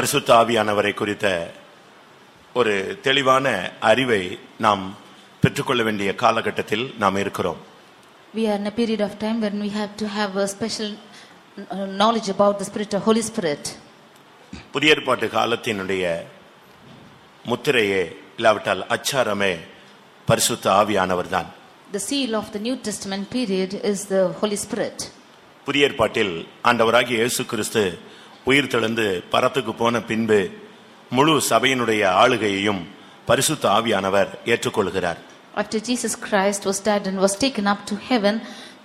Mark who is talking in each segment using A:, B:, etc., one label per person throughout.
A: பரிசுத்த ஆவியானவரை குறித்த ஒரு தெளிவான அறிவை நாம் பெற்றுக்கொள்ள வேண்டிய காலகட்டத்தில் நாம் இருக்கிறோம்
B: we are in a period of time when we have to have a special knowledge about the spirit of holy spirit
A: புதிய ஏற்பாட்டு காலத்தினுடைய முத்திரையே இல்லாவிட்டால் அச்சாரமே பரிசுத்த ஆவியானவர் தான்
B: the seal of the new testament period is the holy spirit
A: புதிய ஏற்பாட்டில் ஆண்டவராகிய இயேசு கிறிஸ்து உயிர் தெழுந்து பரத்துக்கு போன பின்பு முழு சபையினுடைய ஆளுகையையும் பரிசுத்த ஆவியானவர் ஏற்றுக்கொள்கிறார்
B: After Jesus Christ was dead and was taken up to heaven,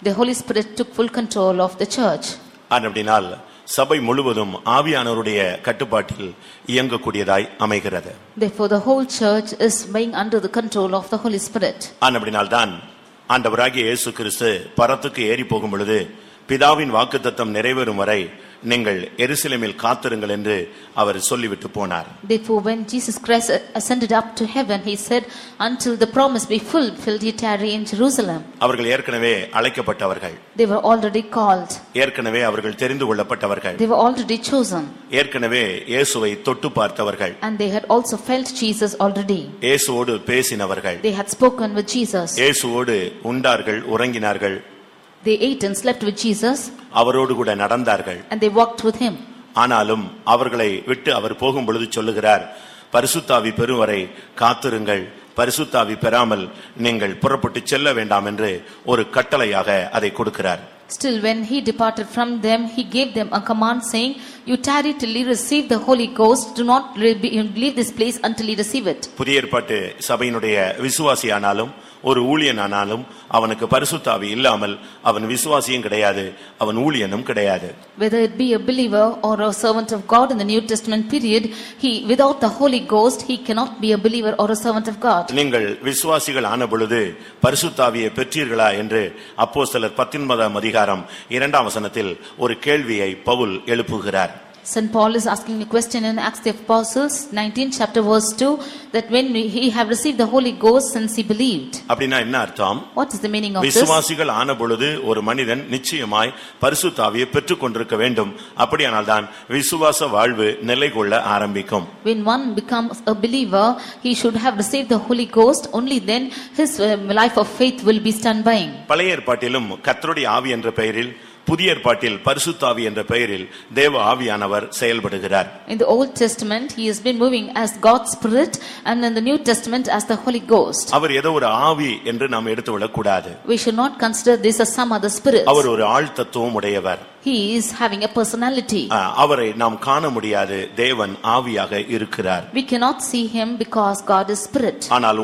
B: the Holy Spirit took full control of the church.
A: அப்படினால் சபை முழுவதும் ஆவியானவருடைய கட்டுப்பாட்டில் இயங்கக்கூடியதாய் அமைகிறது
B: Therefore the whole church is being under the control of the Holy Spirit.
A: அப்படினால் தான் ஆண்டவராகிய இயேசு கிறிஸ்து பரத்துக்கு ஏறி போகும் பொழுது பிதாவின் வாக்குத்தத்தம் நிறைவேறும் வரை நீங்கள் எருசலேமில் காத்திருங்கள் என்று அவர் சொல்லிவிட்டு போனார்
B: therefore when jesus christ ascended up to heaven he said until the promise be fulfilled he tarry in jerusalem
A: அவர்கள் ஏற்கனவே அழைக்கப்பட்டவர்கள்
B: they were already called
A: ஏற்கனவே அவர்கள் தெரிந்து கொள்ளப்பட்டவர்கள் they
B: were already chosen
A: ஏற்கனவே இயேசுவை தொட்டு பார்த்தவர்கள்
B: and they had also felt jesus already
A: இயேசுவோடு பேசினவர்கள்
B: they had spoken with jesus
A: இயேசுவோடு உண்டார்கள் உறங்கினார்கள்
B: They ate and slept with Jesus
A: அவரோடு கூட நடந்தார்கள்
B: and they walked with him.
A: ஆனாலும் அவர்களை விட்டு அவர் போகும் பொழுது சொல்லுகிறார் பரிசுத்தாவி பெறும் வரை காத்திருங்கள் பரிசுத்தாவி பெறாமல் நீங்கள் புறப்பட்டு செல்ல வேண்டாம் என்று ஒரு கட்டளையாக அதை கொடுக்கிறார்
B: Still, when he departed from them, he gave them a command saying, You tarry till you receive the Holy Ghost. Do not leave this place until you receive it.
A: சபையினுடைய விசுவாசியானாலும் ஒரு ஊழியனானாலும் அவனுக்கு பரிசுத்தாவி இல்லாமல் அவன் விசுவாசியும் கிடையாது அவன் ஊழியனும் கிடையாது
B: Whether it be a believer or a servant of God in the New Testament period, he without the Holy Ghost he cannot be a believer or a servant of
A: God. நீங்கள் விசுவாசிகள் ஆன பொழுது பரிசுத்தாவியை பெற்றீர்களா என்று அப்போஸ்தலர் 19 அதிகாரம் இரண்டாம் வசனத்தில் ஒரு கேள்வியை Pavul எழுப்புகிறார்
B: St. Paul is asking a question in Acts the Apostles 19 chapter verse 2 that when he have received the Holy Ghost since he believed.
A: அப்படினா என்ன அர்த்தம்?
B: What is the meaning of this? விசுவாசிகள்
A: ஆன பொழுது ஒரு மனிதன் நிச்சயமாய் பரிசுத்த ஆவியை பெற்றுக்கொண்டிருக்க வேண்டும். அப்படியானால் தான் விசுவாச வாழ்வு நிலைகொள்ள ஆரம்பிக்கும்.
B: When one becomes a believer he should have received the Holy Ghost only then his life of faith will be standby.
A: பழைய ஏற்பாட்டிலும் கர்த்தருடைய ஆவி என்ற பெயரில் புதிய ஏற்பாட்டில் பரிசுத்தாவி என்ற பெயரில் தேவ ஆவியானவர் செயல்படுகிறார்
B: In the Old Testament, he has been moving as God's Spirit and in the New Testament as the
A: Holy Ghost. அவர் ஏதோ ஒரு ஆவி என்று நாம் எடுத்துவிடக் கூடாது
B: We should not consider this as some other
A: spirit. அவர் ஒரு ஆள் தத்துவம் உடையவர்
B: he is having a personality uh, we cannot see him because god is spirit but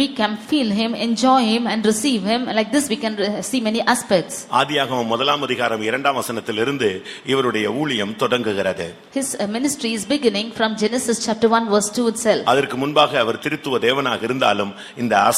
B: we can feel him enjoy him and receive him like this we can see many aspects
A: ஆதியாகமம் முதலாம் அதிகாரம் இரண்டாம் வசனத்திலிருந்து இவருடைய ஊழியம் தொடங்குகிறது
B: his uh, ministry is beginning from genesis chapter 1 verse 2 itself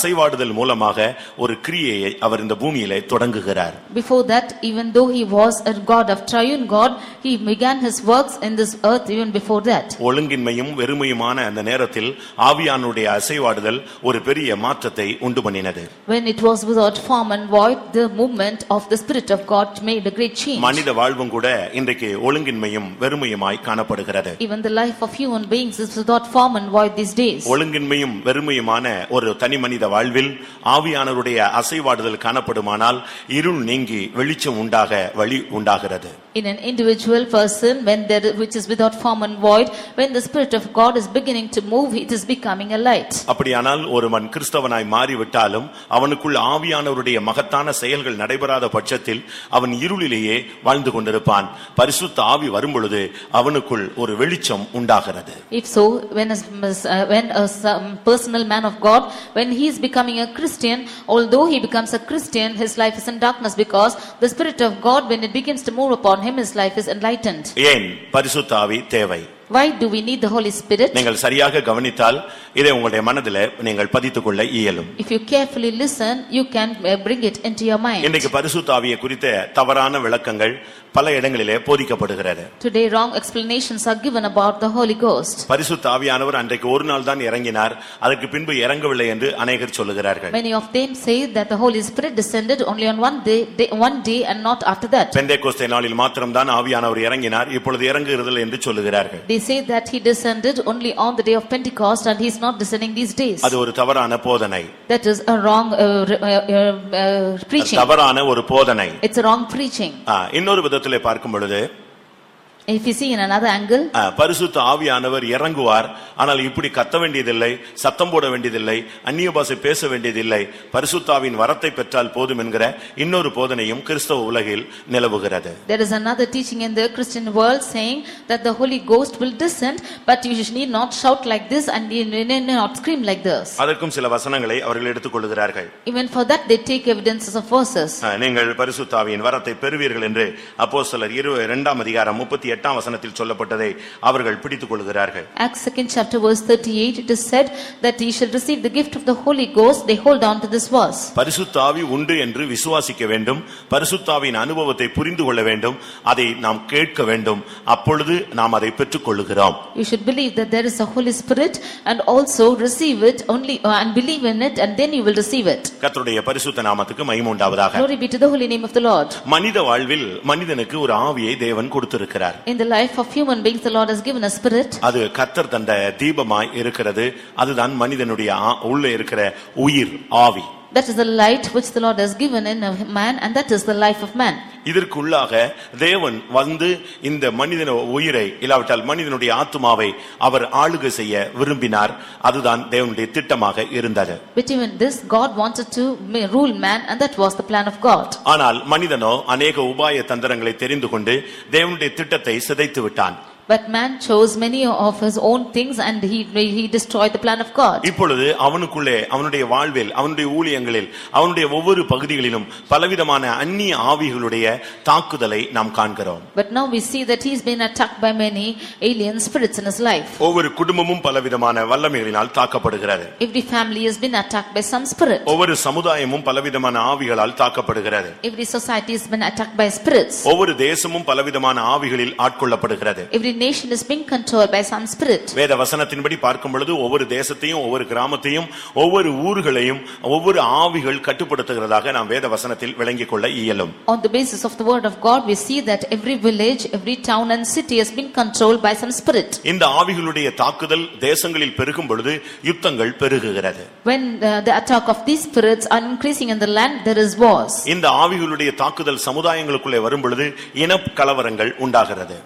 A: அசைவாடுதல் மூலமாக ஒரு கிரியையை அவர் இந்த பூமியில தொடங்குகிறார்
B: before that even though he was a god of triune god he began his works in this earth even before that
A: ஒழுங்கின்மையும் வெறுமையுமான அந்த நேரத்தில் ஆவியானுடைய அசைவாடுதல் ஒரு பெரிய மாற்றத்தை உண்டு பண்ணினது
B: when it was without form and void the movement of the spirit of god made a great change மனித
A: வாழ்வும் கூட இன்றைக்கு ஒழுங்கின்மையும் வெறுமையுமாய் காணப்படுகிறது
B: even the life of human beings is without form and void these days
A: ஒழுங்கின்மையும் வெறுமையுமான ஒரு தனி மனித வாழ்வில் ஆவியானவருடைய அசைவாடுதல் காணப்படுமானால் இருள் நீங்கி வெளிச்சம் உண்டாக வழி உண்டாகிறது
B: In an individual person, when there which is without form and void, when the Spirit of God is beginning to move, it is becoming a
A: light. அப்படியானால் ஒருவன் கிறிஸ்தவனாய் மாறிவிட்டாலும் அவனுக்குள் ஆவியானவருடைய மகத்தான செயல்கள் நடைபெறாத பட்சத்தில் அவன் இருளிலேயே வாழ்ந்து கொண்டிருப்பான் பரிசுத்த ஆவி வரும்பொழுது அவனுக்குள் ஒரு வெளிச்சம் உண்டாகிறது
B: If so, when a, when a personal man of God, when he is becoming a Christian, although he becomes a Christian, his life is in darkness because the Spirit of God, when it begins to move upon him, his life is enlightened.
A: ஏன் பரிசுத்தாவி தேவை
B: Why do we need the Holy Spirit?
A: நீங்கள் சரியாக கவனித்தால் இதை உங்களுடைய மனதில் நீங்கள் பதித்துக்கொள்ள இயலும்
B: If you carefully listen, you can uh, bring it into your mind. இன்றைக்கு
A: பரிசுத்தாவிய குறித்த தவறான விளக்கங்கள் பல இடங்களிலே போதிக்கப்படுகிறது
B: Today wrong explanations are given about the Holy Ghost.
A: பரிசுத்த ஆவியானவர் அன்றைக்கு ஒரு நாள் தான் இறங்கினார் அதற்கு பின்பு இறங்கவில்லை என்று அநேகர் சொல்லுகிறார்கள்
B: Many of them say that the Holy Spirit descended only on one day, day one day and not after that.
A: Pentecost நாளில் மாத்திரம் தான் ஆவியானவர் இறங்கினார் இப்பொழுது இறங்குகிறதில்லை என்று சொல்லுகிறார்கள்
B: They say that he descended only on the day of Pentecost and he is not descending these days. அது
A: ஒரு தவறான போதனை
B: That is a wrong uh, re- uh, uh, uh, preaching. தவறான ஒரு போதனை It's a wrong preaching.
A: ஆ, இன்னொரு வித வேதாகமத்தில் பார்க்கும் பொழுது
B: If you see in another angle,
A: ஆ, பரிசுத்த ஆவியானவர் இறங்குவார் ஆனால் இப்படி கத்த வேண்டியதில்லை சத்தம் போட வேண்டியதில்லை அந்நிய பாஷை பேச வேண்டியதில்லை பரிசுத்தாவின் வரத்தை பெற்றால் போதும் என்கிற இன்னொரு போதனையும் கிறிஸ்தவ உலகில் நிலவுகிறது
B: there is another teaching in the Christian world saying that the Holy Ghost will descend, but you need not shout like this and you need not scream like this.
A: அதற்கும் சில வசனங்களை அவர்கள் எடுத்துக்கொள்கிறார்கள்
B: Even for that, they take evidences of verses.
A: ஆ, நீங்கள் பரிசுத்தாவின் வரத்தை பெறுவீர்கள் என்று அப்போஸ்தலர் இரு இரண்டாம் அதிகாரம் முப்பத்தி எட்டாம் வசனத்தில் சொல்லப்பட்டதை அவர்கள் பிடித்துக் கொள்கிறார்கள்
B: Acts second chapter verse 38 it is said that ye shall receive the gift of the Holy Ghost they hold on to this verse
A: பரிசுத்தாவி உண்டு என்று விசுவாசிக்க வேண்டும் பரிசுத்தாவின் அனுபவத்தை புரிந்து வேண்டும் அதை நாம் கேட்க வேண்டும் அப்பொழுது நாம் அதை பெற்றுக் கொள்ளுகிறோம்
B: you should believe that there is a Holy Spirit and also receive it only uh, and believe in it and then you will receive it
A: கர்த்தருடைய பரிசுத்த நாமத்துக்கு மகிமை உண்டாவதாக glory
B: be to the holy name of the Lord
A: மனித வாழ்வில் மனிதனுக்கு ஒரு ஆவியை தேவன் கொடுத்திருக்கிறார்
B: In the life of human beings the Lord has given a spirit.
A: அது கர்த்தர் தந்த தீபமாய் இருக்கிறது அதுதான் மனிதனுடைய உள்ளே இருக்கிற உயிர் ஆவி
B: That is the light which the Lord has given in a man and that is the life of man.
A: இதற்குள்ளாக தேவன் வந்து இந்த மனிதன உயிரை இல்லாவிட்டால் மனிதனுடைய ஆத்மாவை அவர் ஆளுகை செய்ய விரும்பினார் அதுதான் தேவனுடைய திட்டமாக இருந்தது
B: even this God wanted to rule man and that was the plan of God.
A: ஆனால் மனிதனோ अनेक உபாய தந்திரங்களை தெரிந்து கொண்டு தேவனுடைய திட்டத்தை சிதைத்து விட்டான்
B: but man chose many of his own things and he, he destroyed the plan of God.
A: இப்பொழுது அவனுக்குள்ளே அவனுடைய வாழ்வில் அவனுடைய ஊழியங்களில் அவனுடைய ஒவ்வொரு பகுதிகளிலும் பலவிதமான அந்நிய ஆவிகளுடைய தாக்குதலை நாம் காண்கிறோம்
B: But now we see that he's been attacked by many alien spirits in his life.
A: ஒவ்வொரு குடும்பமும் பலவிதமான வல்லமைகளினால் தாக்கப்படுகிறது
B: Every family has been attacked by some spirit.
A: ஒவ்வொரு சமுதாயமும் பலவிதமான ஆவிகளால் தாக்கப்படுகிறது
B: Every society has been attacked by spirits.
A: ஒவ்வொரு தேசமும் பலவிதமான ஆவிகளில் ஆட்கொள்ளப்படுகிறது
B: Every nation is being controlled by some spirit.
A: வேத வசனத்தின்படி பார்க்கும் பொழுது ஒவ்வொரு தேசத்தையும் ஒவ்வொரு கிராமத்தையும் ஒவ்வொரு ஊர்களையும் ஒவ்வொரு ஆவிகள் கட்டுப்படுத்துகிறதாக நாம் வேத வசனத்தில் விளங்கிக்
B: On the basis of the word of God, we see that every village, every town and city has been controlled by some spirit.
A: Inda ஆவிகளுடைய தாக்குதல் desangalil பெருகும் பொழுது யுத்தங்கள்
B: When uh, the attack of these spirits are increasing in the land, there is wars.
A: Inda ஆவிகளுடைய தாக்குதல் சமுதாயங்களுக்குள்ளே வரும் பொழுது இன கலவரங்கள்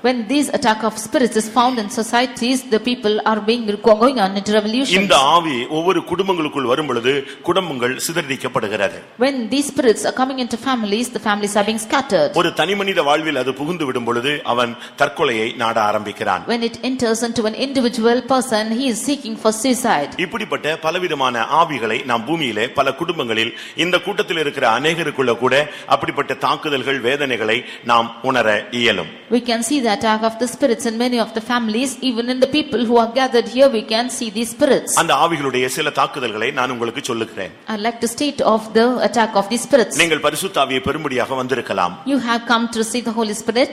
B: When these attack of spirits is found in societies the people are being going on a revolution இந்த
A: ஆவி ஒவ்வொரு குடும்பங்களுக்குள் வரும் பொழுது குடும்பங்கள் சிதறடிக்கப்படுகிறது
B: when these spirits are coming into families the families are being scattered
A: ஒரு தனிமனித வாழ்வில் அது புகுந்து விடும் பொழுது அவன் தற்கொலையை நாட ஆரம்பிக்கிறான்
B: when it enters into an individual person he is seeking for suicide
A: இப்படிப்பட்ட பலவிதமான ஆவிகளை நாம் பூமியிலே பல குடும்பங்களில் இந்த கூட்டத்தில் இருக்கிற அநேகருக்குள்ள கூட அப்படிப்பட்ட தாக்குதல்கள் வேதனைகளை நாம் உணர இயலும்
B: we can see the attack of the spirits in many of the families even in the people who are gathered here we can see these spirits
A: and ஆவிகளுடைய சில தாக்குதல்களை நான் உங்களுக்கு சொல்லுகிறேன்
B: i like to state of the attack of these spirits you have come to see the holy spirit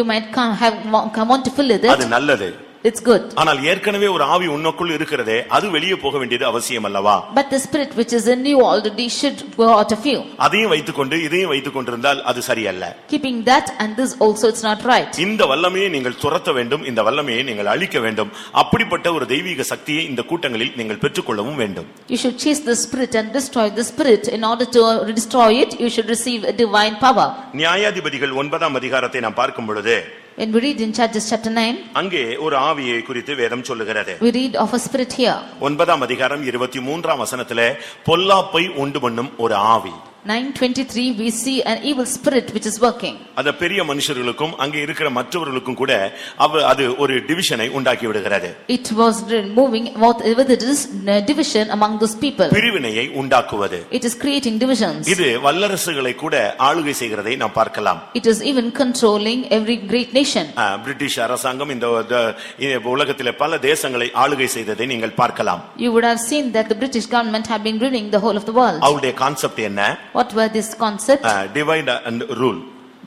B: you might come have come on to fill it அது நல்லது it's good
A: ஆனால் ஏற்கனவே ஒரு ஆவி உன்னுக்குள் இருக்கிறதே அது வெளியே போக வேண்டியது அவசியம் அல்லவா
B: but the spirit which is in you already should go out of you.
A: அதையும் வைத்துக்கொண்டு இதையும் வைத்துக் கொண்டிருந்தால் அது சரியல்ல
B: keeping that and this also it's not right.
A: இந்த வல்லமையை நீங்கள் துரத்த வேண்டும் இந்த வல்லமையை நீங்கள் அழிக்க வேண்டும் அப்படிப்பட்ட ஒரு தெய்வீக சக்தியை இந்த கூட்டங்களில் நீங்கள் பெற்றுக்கொள்ளவும் வேண்டும்
B: You should chase the spirit and destroy the spirit. In order to destroy it, you should receive a divine power.
A: நியாயாதிபதிகள் ஒன்பதாம் அதிகாரத்தை நாம் பார்க்கும் பொழுது
B: When we read in Judges chapter 9,
A: அங்கே ஒரு ஆவியை குறித்து வேதம் சொல்லுகிறது
B: we read of a spirit here.
A: ஒன்பதாம் அதிகாரம் இருபத்தி மூன்றாம் வசனத்துல பொல்லாப்பை உண்டு பண்ணும் ஒரு ஆவி
B: 9:23 we see an evil spirit which is working
A: அந்த பெரிய மனுஷர்களுக்கும் அங்கே இருக்கிற மற்றவர்களுக்கும் கூட அது ஒரு டிவிஷனை உண்டாக்கி விடுகிறது
B: it was moving what the uh, division among those people
A: பிரிவினையை உண்டாக்குவது
B: it is creating divisions இது
A: வல்லரசுகளை கூட ஆளுகை செய்கிறதை நாம் பார்க்கலாம்
B: it is even controlling every great
A: nation British அரசாங்கம் இந்த பல தேசங்களை ஆளுகை செய்ததை நீங்கள் பார்க்கலாம்
B: you would have seen that the british government have been ruling the whole of the world அவருடைய கான்செப்ட் என்ன What were this concept?
A: Uh, divide and rule.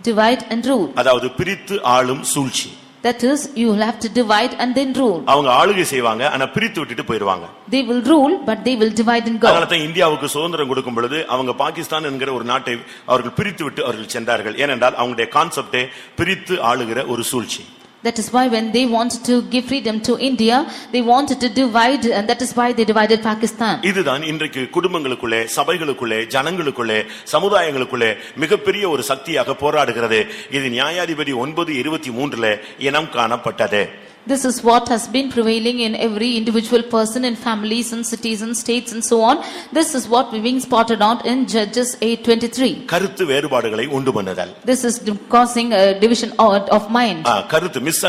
A: Divide and rule. அதாவது பிரித்து ஆளும் சூழ்ச்சி
B: That is, you will have to divide and then rule.
A: அவங்க ஆளுகை செய்வாங்க ஆனா பிரித்து விட்டுட்டு போயிடுவாங்க.
B: They will rule but they will divide and go. அதனால
A: தான் இந்தியாவுக்கு சுதந்திரம் கொடுக்கும் பொழுது அவங்க பாகிஸ்தான் என்கிற ஒரு நாட்டை அவர்கள் பிரித்து விட்டு அவர்கள் சென்றார்கள். ஏனென்றால் அவங்களுடைய கான்செப்டே பிரித்து ஆளுகிற ஒரு சூழ்ச்சி.
B: That is why when they wanted to give freedom to India, they wanted to divide and that is why they divided Pakistan.
A: இதுதான் இன்றைக்கு குடும்பங்களுக்குள்ளே சபைகளுக்குள்ளே ஜனங்களுக்குள்ளே சமுதாயங்களுக்குள்ளே மிகப்பெரிய ஒரு சக்தியாக போராடுகிறது இது நியாயாதிபதி ஒன்பது இருபத்தி மூன்றுல இனம் காணப்பட்டது
B: This is what has been prevailing in every individual person in families and cities and states and so on. This is what we being spotted out in Judges 8:23.
A: கருத்து வேறுபாடுகளை உண்டு பண்ணுதல்.
B: This is causing a division of mind.
A: கருத்து மிஸ்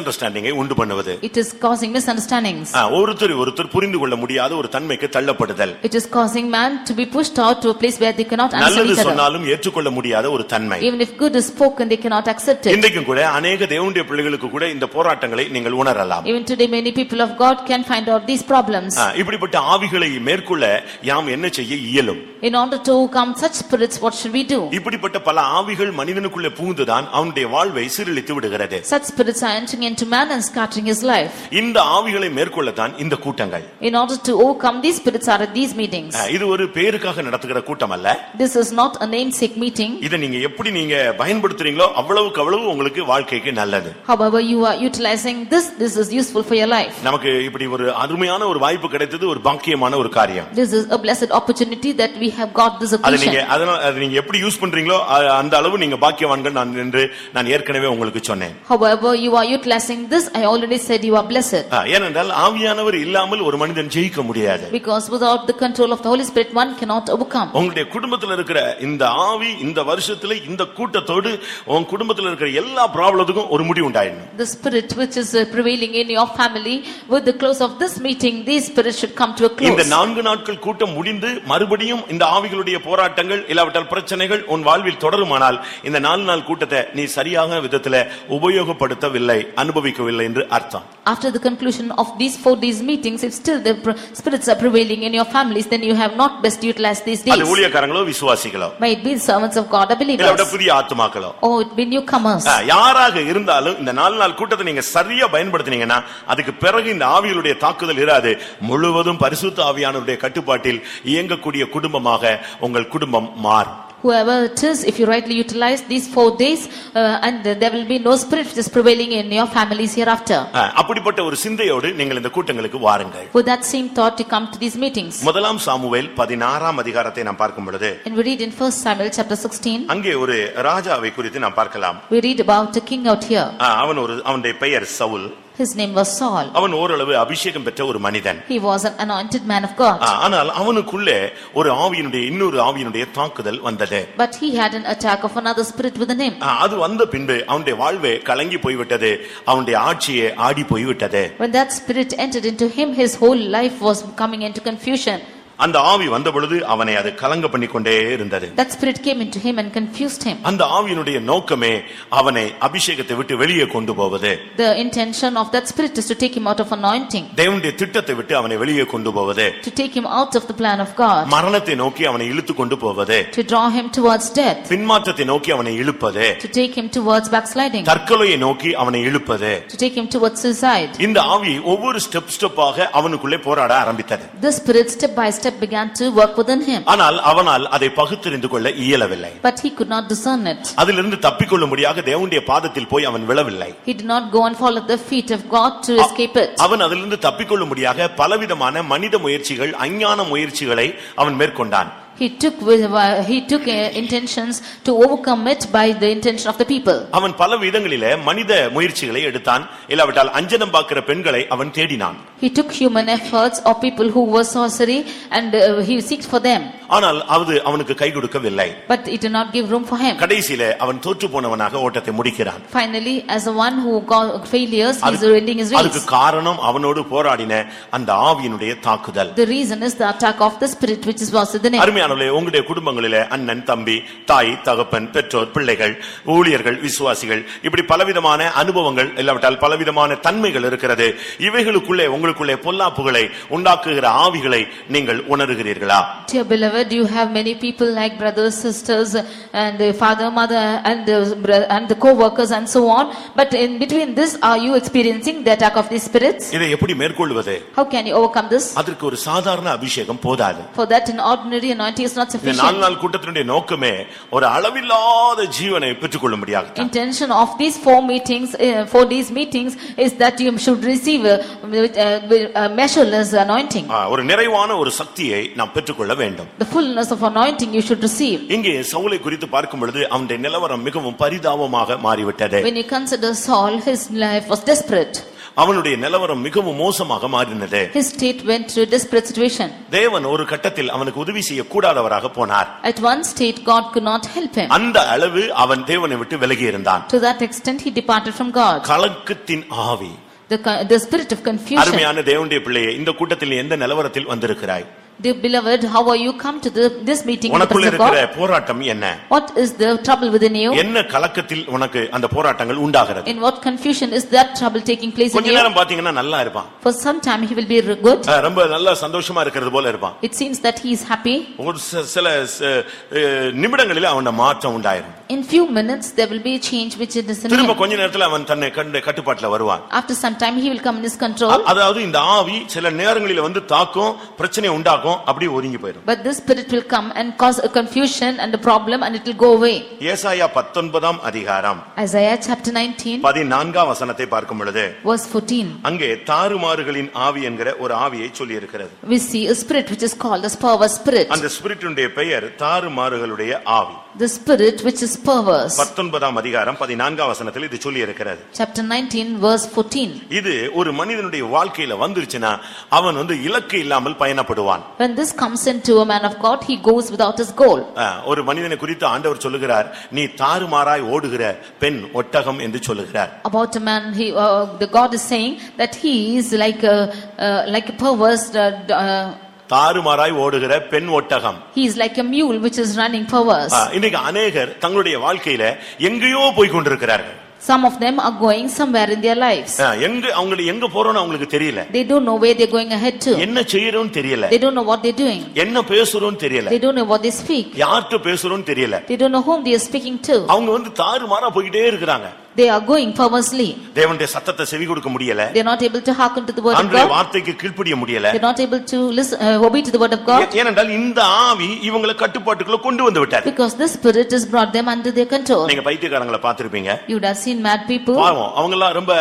A: உண்டு பண்ணுவது.
B: It is causing misunderstandings.
A: ஒருத்தர் ஒருத்தர் புரிந்து முடியாத ஒரு தன்மைக்கு தள்ளப்படுதல்.
B: It is causing man to be pushed out to a place where they cannot answer each other.
A: சொன்னாலும் ஏற்றுக்கொள்ள முடியாத ஒரு தன்மை. Even
B: if good is spoken they cannot accept it. இன்றைக்கும்
A: கூட अनेक தேவனுடைய பிள்ளைகளுக்கு கூட இந்த போராட்டங்களை நீங்கள் உணரலாம். காணலாம்
B: even today many people of god can find out these problems
A: இப்படிப்பட்ட ஆவிகளை மேற்கொள்ள யாம் என்ன செய்ய இயலும்
B: in order to come such spirits what
A: should we do இப்படிப்பட்ட பல ஆவிகள் மனிதனுக்குள்ளே புகுந்துதான் அவனுடைய வாழ்வை சீரழித்து விடுகிறது
B: such spirits are entering into man and scattering his life
A: இந்த ஆவிகளை மேற்கொள்ள தான் இந்த கூட்டங்கள்
B: in order to overcome these spirits are at these meetings
A: இது ஒரு பேருக்காக நடத்துகிற கூட்டம் அல்ல
B: this is not a namesake meeting
A: இத நீங்க எப்படி நீங்க பயன்படுத்துறீங்களோ அவ்வளவுக்கு அவ்வளவு உங்களுக்கு வாழ்க்கைக்கு நல்லது
B: however you are utilizing this this is useful for your life
A: நமக்கு இப்படி ஒரு அருமையான ஒரு வாய்ப்பு கிடைத்தது ஒரு பாக்கியமான ஒரு காரியம்
B: this is a blessed opportunity that we have got this அது நீங்க
A: அதனால அது நீங்க எப்படி யூஸ் பண்றீங்களோ அந்த அளவு நீங்க பாக்கியவான்கள் நான் என்று நான் ஏற்கனவே உங்களுக்கு சொன்னேன்
B: however you are utilizing this i already said you are blessed
A: ஏனென்றால் ஆவியானவர் இல்லாமல் ஒரு மனிதன் ஜெயிக்க முடியாது
B: because without the control of the holy spirit one cannot overcome
A: உங்களுடைய குடும்பத்தில் இருக்கிற இந்த ஆவி இந்த வருஷத்துல இந்த கூட்டத்தோடு உங்க குடும்பத்தில் இருக்கிற எல்லா ப்ராப்ளத்துக்கும் ஒரு முடிவு உண்டாயிடும்
B: the spirit which is prevailing meeting in your family. With the close of this meeting, these spirits should come to a close. இந்த நான்கு
A: நாட்கள் கூட்டம் முடிந்து மறுபடியும் இந்த ஆவிகளுடைய போராட்டங்கள் இல்லாவிட்டால் பிரச்சனைகள் உன் வாழ்வில் தொடருமானால் இந்த நாலு நாள் கூட்டத்தை நீ சரியாக விதத்தில் உபயோகப்படுத்தவில்லை அனுபவிக்கவில்லை என்று அர்த்தம்
B: After the conclusion of these four days meetings, if still the spirits are prevailing in your families, then you have not best utilized these days. அது
A: ஊழியக்காரங்களோ விசுவாசிகளோ
B: May it be servants of God, or இல்லாவிட்ட believers,
A: புதிய ஆத்மாக்களோ
B: oh it be newcomers. ஆ,
A: யாராக இருந்தாலும் இந்த நாலு நாள் கூட்டத்தை நீங்க சரியா பயன்படுத்த பயன்படுத்தினீங்கன்னா அதுக்கு பிறகு இந்த ஆவியலுடைய தாக்குதல் இராது முழுவதும் பரிசுத்த ஆவியானுடைய கட்டுப்பாட்டில் இயங்கக்கூடிய குடும்பமாக உங்கள் குடும்பம் மாறும்
B: whoever it is, if you rightly utilize these four days, uh, and there will be no spirit which is prevailing in your families hereafter.
A: அப்படிப்பட்ட ஒரு சிந்தையோடு நீங்கள் இந்த கூட்டங்களுக்கு வாருங்கள்.
B: for that same thought, to come to these meetings. முதலாம்
A: Samuel பதினாறாம் அதிகாரத்தை நாம் பார்க்கும் பொழுது.
B: And we read in First Samuel chapter 16.
A: அங்கே ஒரு ராஜாவை குறித்து நாம் பார்க்கலாம்.
B: We read about a king out here.
A: அவன் ஒரு அவனுடைய பெயர் Saul.
B: His name was Saul.
A: அவன் ஓரளவு அபிஷேகம் பெற்ற ஒரு மனிதன்.
B: He was an anointed man of God.
A: ஆனால் அவனுக்குள்ளே ஒரு ஆவியினுடைய இன்னொரு ஆவியினுடைய தாக்குதல் வந்தது.
B: But he had an attack of another spirit within him.
A: அது வந்த பின்பு அவனுடைய வாழ்வே கலங்கி போய்விட்டது. அவனுடைய ஆட்சியே ஆடி போய்விட்டது.
B: When that spirit entered into him his whole life was coming into confusion.
A: அந்த ஆவி வந்த பொழுது அவனை அது கலங்க பண்ணி கொண்டே இருந்தது
B: that spirit came into him and confused him
A: அந்த ஆவியினுடைய நோக்கமே அவனை அபிஷேகத்தை விட்டு வெளியே கொண்டு போவது
B: the intention of that spirit is to take him out of anointing
A: தேவனுடைய திட்டத்தை விட்டு அவனை வெளியே கொண்டு போவது
B: to take him out of the plan of god
A: மரணத்தை நோக்கி அவனை இழுத்து கொண்டு போவது to draw him towards death பின்மாற்றத்தை நோக்கி அவனை இழுப்பது
B: to take him towards backsliding
A: தற்கொலையை நோக்கி அவனை இழுப்பது
B: to take him towards suicide
A: இந்த ஆவி ஒவ்வொரு ஸ்டெப் ஸ்டெப்பாக அவனுக்குள்ளே போராட ஆரம்பித்தது
B: the spirit step by step concept began to work within him
A: ஆனால் அவனால் அதை பகுத்தறிந்து கொள்ள இயலவில்லை
B: but he could not discern it
A: அதிலிருந்து தப்பிக்கொள்ளும்படியாக தேவனுடைய பாதத்தில் போய் அவன் விழவில்லை
B: he did not go and fall at the feet of god to escape it
A: அவன் அதிலிருந்து தப்பிக்கொள்ளும்படியாக பலவிதமான மனித முயற்சிகள் அஞ்ஞான முயற்சிகளை அவன் மேற்கொண்டான்
B: he took with, uh, he took uh, intentions to overcome it by the intention of the people
A: அவன் பல விதங்களிலே மனித முயற்சிகளை எடுத்தான் இல்லாவிட்டால் அஞ்சனம் பார்க்கிற பெண்களை அவன் தேடினான்
B: he took human efforts or people who were sorcery and uh, he seeks for them
A: ஆனால் அது அவனுக்கு கை கொடுக்கவில்லை
B: but it did not give room for him
A: கடைசியில அவன் தோற்று போனவனாக ஓட்டத்தை முடிக்கிறான்
B: finally as a one who got failures he is ending his race அதுக்கு
A: காரணம் அவனோடு போராடின அந்த ஆவியினுடைய தாக்குதல்
B: the reason is the attack of the spirit which is was the name
A: அன்பியானவர்களே உங்களுடைய குடும்பங்களிலே அண்ணன் தம்பி தாய் தகப்பன் பெற்றோர் பிள்ளைகள் ஊழியர்கள் விசுவாசிகள் இப்படி பலவிதமான அனுபவங்கள் இல்லாவிட்டால் பலவிதமான தன்மைகள் இருக்கிறது இவைகளுக்குள்ளே உங்களுக்குள்ளே பொல்லாப்புகளை உண்டாக்குகிற ஆவிகளை நீங்கள் உணர்கிறீர்களா
B: Dear beloved, you have many people like brothers, sisters, and the father, mother, and the, and the co-workers and so on. But in between this, are you experiencing the attack of the spirits?
A: இதை எப்படி மேற்கொள்வது?
B: How can you overcome this?
A: அதற்கு ஒரு சாதாரண அபிஷேகம் போதாது.
B: For that, an ordinary anointing eternity is not sufficient. நாலு நாள்
A: கூட்டத்தினுடைய நோக்கமே ஒரு அளவில்லாத ஜீவனை பெற்றுக்கொள்ளும்படியாக.
B: Intention of these four meetings uh, for these meetings is that you should receive a, uh, a measureless anointing.
A: ஒரு நிறைவான ஒரு சக்தியை நாம் பெற்றுக்கொள்ள வேண்டும். The fullness of anointing you should receive. இங்கே சவுலை குறித்து பார்க்கும் பொழுது அவருடைய நிலவரம் மிகவும் பரிதாபமாக மாறிவிட்டது.
B: When you consider Saul his life was desperate.
A: அவனுடைய நிலவரம் மிகவும் மோசமாக மாறினது
B: His state went to a desperate situation.
A: தேவன் ஒரு கட்டத்தில் அவனுக்கு உதவி செய்ய கூடாதவராக போனார்
B: At one state, God could not help him.
A: அந்த அளவு அவன் தேவனை விட்டு விலகி இருந்தான்
B: To that extent, he departed from God.
A: கலக்கத்தின் ஆவி
B: The, the spirit of confusion. அருமையான
A: தேவனுடைய பிள்ளையே இந்த கூட்டத்தில் எந்த நிலவரத்தில் வந்திருக்கிறாய்
B: Dear beloved, how are you come to the, this meeting in the உனக்குள்ள presence of இருக்கிற
A: God? போராட்டம் என்ன
B: What is the trouble within you?
A: என்ன கலக்கத்தில் உனக்கு அந்த போராட்டங்கள் உண்டாகிறது
B: In what confusion is that trouble taking place in கொஞ்ச you? நேரம்
A: பாத்தீங்கன்னா நல்லா இருப்பான்
B: For some time he will be re- good. அஹ்
A: ரொம்ப நல்லா சந்தோஷமா இருக்கிறது போல இருப்பான்
B: It seems that he is happy.
A: ஒரு ச- சில ச- அஹ் நிமிடங்களில் அவன மாற்றம் உண்டாயிரும்
B: In few minutes there will be a change which it is in திரும்ப him.
A: கொஞ்ச நேரத்துல அவன் தன்னை கண்டு கட்டுப்பாட்டுல வருவான்
B: After some time he will come in his control.
A: அதாவது இந்த ஆவி சில நேரங்களில வந்து தாக்கும் பிரச்சனை உண்டாக்கும் அப்படியே ஒதுங்கி போயிடும்
B: But this spirit will come and cause a confusion and a problem and it will go away.
A: ஏசாயா பத்தொன்பதாம் அதிகாரம்
B: Isaiah chapter 19
A: பதினான்காம் வசனத்தை பார்க்கும் பொழுது
B: verse 14.
A: அங்கே தாறுமாறுகளின் ஆவி என்கிற ஒரு ஆவியை சொல்லி இருக்கிறது
B: We see a spirit which is called as power spirit. and the
A: spirit ஸ்பிரிட்டுடைய பெயர் தாறுமாறுகளுடைய ஆவி
B: the spirit which is perverse
A: 19ஆம் அதிகாரம் 14ஆம் வசனத்தில் இது சொல்லி இருக்கிறது chapter 19 verse 14 இது ஒரு மனிதனுடைய வாழ்க்கையில வந்துருச்சுனா அவன் வந்து இலக்கு இல்லாமல் பயணப்படுவான்
B: when this comes into a man of god he goes without his goal
A: ஒரு மனிதனை குறித்து ஆண்டவர் சொல்லுகிறார் நீ தாறுமாறாய் ஓடுகிற பெண் ஒட்டகம் என்று சொல்லுகிறார்
B: about a man he uh, the god is saying that he is like a uh, like a perverse uh, uh,
A: தாறுமாறாய் ஓடுகிற பெண் ஒட்டகம்
B: he is like a mule which is running perverse
A: இன்னைக்கு अनेகர் தங்களுடைய வாழ்க்கையில எங்கேயோ போய் கொண்டிருக்கிறார்கள்
B: some of them are going somewhere in their lives
A: எங்க அவங்க எங்க போறோம்னு அவங்களுக்கு தெரியல
B: they don't know where they're going ahead to
A: என்ன செய்றோம்னு தெரியல they
B: don't know what they're doing
A: என்ன பேசுறோம்னு தெரியல they
B: don't know what they speak
A: யார்கிட்ட பேசுறோம்னு தெரியல
B: they don't know whom they are speaking
A: to அவங்க வந்து தாறுமாறா போயிட்டே இருக்காங்க
B: they are going famously
A: தேவனுடைய சத்தத்தை செவி கொடுக்க முடியல they
B: are not able to hearken to the word of god ஆண்டவருடைய
A: வார்த்தைக்கு கீழ்ப்படிய முடியல they are
B: not able to listen uh, obey to the word of god ஏனென்றால் இந்த
A: ஆவி இவங்களை கட்டுப்பாட்டுக்குள்ள கொண்டு வந்து விட்டார்
B: because the spirit has brought them under their control நீங்க
A: பைத்தியக்காரங்களை பார்த்திருப்பீங்க
B: you would have seen mad people பாவம்
A: அவங்க எல்லாம் ரொம்ப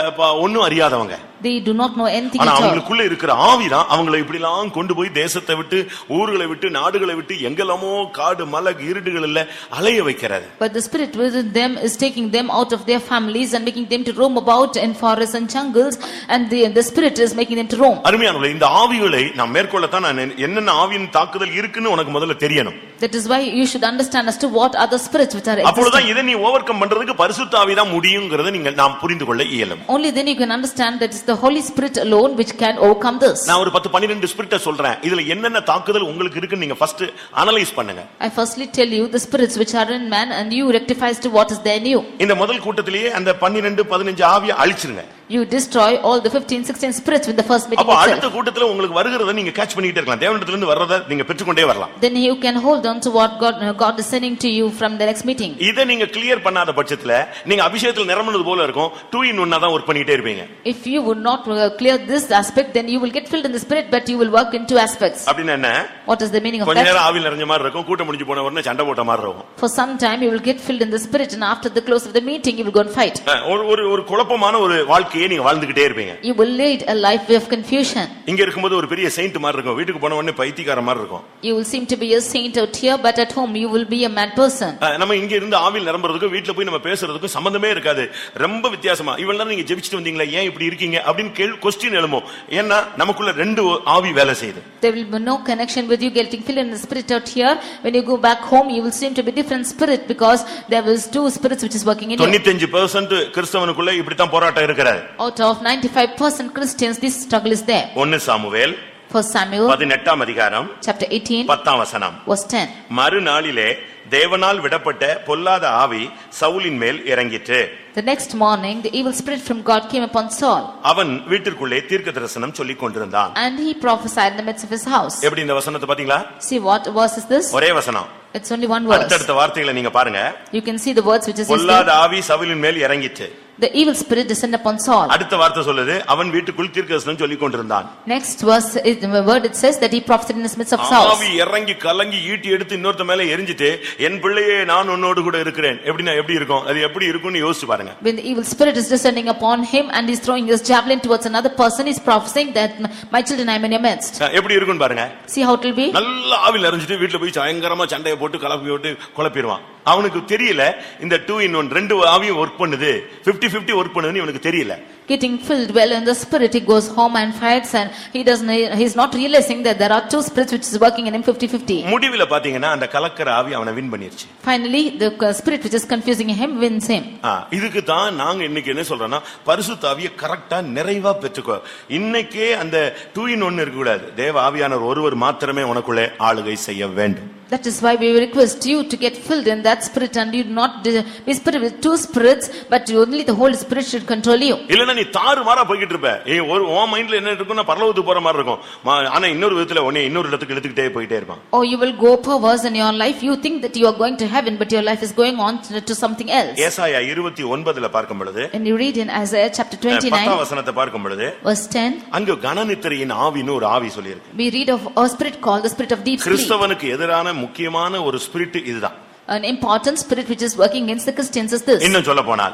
A: ஒண்ணும் அறியாதவங்க
B: they do not know anything at all
A: அவங்களுக்குள்ள இருக்கிற ஆவி தான் அவங்களை இப்படி kondu poi desatha vittu விட்டு vittu naadugala vittu engalamo kaadu malag irudugal illa alaiya vekkirathu
B: but the spirit within them is taking them out of their families and making them to roam about in forests and jungles and the, the spirit is making them to roam
A: arumiyanulla inda aavigalai nam merkolla நாம் மேற்கொள்ள enna என்னென்ன ஆவியின் தாக்குதல் இருக்குன்னு unakku முதல்ல theriyanum
B: that is why you should understand as to what are the spirits which are அப்பொழுதுதான்
A: இதை நீ overcome pandradhukku parisutha aavi தான் mudiyum நீங்கள் நாம் nam purindukolla iyalum
B: only then you can understand that the Holy Spirit alone which can overcome this. na ஒரு
A: 10 12 spirit solren idhila enna enna thaakudal ungalku irukku neenga first analyze pannunga
B: I firstly tell you the spirits which are in man and you rectifies to what is there in you.
A: இந்த முதல் கூட்டத்திலேயே அந்த 12 15 aaviya alichirunga
B: you destroy all the 15 16 spirits with the first meeting அப்ப அடுத்த
A: கூட்டத்துல உங்களுக்கு வருகிறத நீங்க catch பண்ணிட்டே இருக்கலாம் தேவனிடத்துல இருந்து வர்றத நீங்க பெற்றுக்கொண்டே வரலாம்
B: Then you can hold on to what God God is sending to you from the next meeting.
A: இத நீங்க கிளியர் பண்ணாத பட்சத்துல நீங்க அபிஷேகத்துல நிரம்பனது போல இருக்கும் டூ இன் ஒன்னா தான் ஒர்க் பண்ணிட்டே இருப்பீங்க
B: If you would not clear this aspect, then you will get filled in the spirit, but you will work in two
A: aspects. அப்படின்னு என்ன
B: What is the meaning of கொஞ்ச that? நேரம்
A: ஆவில் நிறைஞ்ச மாதிரி இருக்கும் கூட்டம் முடிஞ்சு போன உடனே சண்டை போட்ட மாதிரி இருக்கும்
B: For some time you will get filled in the spirit, and after the close of the meeting, you will go and fight.
A: ஒரு ஒரு ஒரு குழப்பமான ஒரு வாழ்க்கை வாழ்க்கையே நீங்க வாழ்ந்துகிட்டே இருப்பீங்க
B: you will lead a life of confusion
A: இங்க இருக்கும்போது ஒரு பெரிய செயின்ட் மாதிரி இருக்கும் வீட்டுக்கு போன உடனே பைத்தியக்கார மாதிரி இருக்கும்
B: you will seem to be a saint out here but at home you will be a mad person
A: நம்ம இங்க இருந்து ஆவில் நிரம்பிறதுக்கு வீட்ல போய் நம்ம பேசுறதுக்கு சம்பந்தமே இருக்காது ரொம்ப வித்தியாசமா இவ்வளவு நீங்க ஜெபிச்சிட்டு வந்தீங்களா ஏன் இப்படி இருக்கீங்க அப்படின்னு கேள்வி क्वेश्चन எழுமோ ஏன்னா நமக்குள்ள ரெண்டு ஆவி வேலை செய்யுது
B: there will be no connection with you getting filled in the spirit out here when you go back home you will seem to be different spirit because there was two spirits which is working in
A: 95% கிறிஸ்தவனுக்குள்ள இப்படி தான் போராட்டம் இருக்கிறது
B: out of 95% Christians this struggle is there
A: one samuel for Samuel 18th அதிகாரம் chapter 18 10th வசனம் verse 10 மறுநாளிலே தேவனால் விடப்பட்ட பொல்லாத ஆவி சவுலின் மேல் இறங்கிற்று
B: The next morning the evil spirit from God came upon Saul
A: அவன் வீட்டிற்குள்ளே தீர்க்க தரிசனம் சொல்லிக் கொண்டிருந்தான்
B: and he prophesied in the midst of his house
A: எப்படி இந்த வசனத்தை பாத்தீங்களா
B: See what verse is this ஒரே வசனம் It's only one verse அடுத்தடுத்த
A: வார்த்தைகளை நீங்க பாருங்க
B: You can see the words which is பொல்லாத
A: ஆவி சவுலின் மேல் இறங்கிற்று
B: The evil spirit descended upon Saul. அடுத்த
A: வார்த்தை சொல்லுது அவன் வீட்டுக்குள் தீர்க்கதரிசனம் சொல்லிக் கொண்டிருந்தான்
B: Next verse, is the word it says that he prophesied in the midst of Saul. ஆவி
A: இறங்கி கலங்கி ஈட்டி எடுத்து இன்னொருத்த மேல எரிஞ்சிட்டு என் பிள்ளையே நான் உன்னோடு கூட இருக்கிறேன் எப்படின்னா எப்படி இருக்கும் அது எப்படி இருக்கும்னு யோசிச்சு பாருங்க
B: When the evil spirit is descending upon him and he's throwing his javelin towards another person, he's prophesying that my children I am in your midst.
A: எப்படி இருக்கும்னு பாருங்க
B: See how it will be? நல்ல
A: ஆவியில் எரிஞ்சிட்டு வீட்ல போய் சாயங்கரமா சண்டைய போட்டு கலப்பி போட்டு குழப்பிடுவான் அவனுக்கு தெரியல இந்த டூ இன் ஒன் ரெண்டு ஆவியும் ஒர்க் பண்ணுது பிப்டி பிப்டி ஒர்க் பண்ணுதுன்னு இவனுக்கு தெரியல
B: getting filled well in the spirit, he goes home and fights and he doesn't, is not realizing that there are two spirits which is working in him 50-50.
A: முடிவில் பாத்தீங்கன்னா அந்த கலக்கிற ஆவி அவனை வின் பண்ணிருச்சு.
B: Finally, the spirit which is confusing him wins him.
A: இதுக்கு தான் நாங்க இன்னைக்கு என்ன சொல்றோம்னா பரிசுத்த ஆவியை கரெக்டா நிறைவா பெற்றுக்கோ. இன்னைக்கே அந்த டூ இன் ஒன்னு இருக்க கூடாது. தேவ ஆவியானவர் ஒருவர் மாத்திரமே உனக்குள்ளே ஆளுகை செய்ய வேண்டும்.
B: That is why we request you to get filled in that spirit and you not be spirit with two spirits but only the Holy Spirit should control you.
A: இல்லன்னா நீ தாறு மாற போய்கிட்டு இருப்ப ஒரு மைண்ட்ல என்ன இருக்கும் பரலோகத்துக்கு போற மாதிரி இருக்கும் ஆனா இன்னொரு விதத்துல உன்னை இன்னொரு இடத்துக்கு எடுத்துக்கிட்டே போயிட்டே இருப்பான்
B: or oh, you will go perverse in your life you think that you are going to heaven but your life is going on to something else
A: ஏசாயா 29ல பார்க்கும் பொழுது
B: and you read in Isaiah chapter 29 10 வசனத்தை
A: பார்க்கும் பொழுது verse 10 அங்க கணநித்திரையின் ஆவின்னு ஒரு ஆவி சொல்லியிருக்கு
B: we read of a spirit called the spirit of deep sleep கிறிஸ்தவனுக்கு
A: எதிரான முக்கியமான ஒரு ஸ்பிரிட் இதுதான்
B: an important spirit which is working against the Christians is this. innum solla போனால்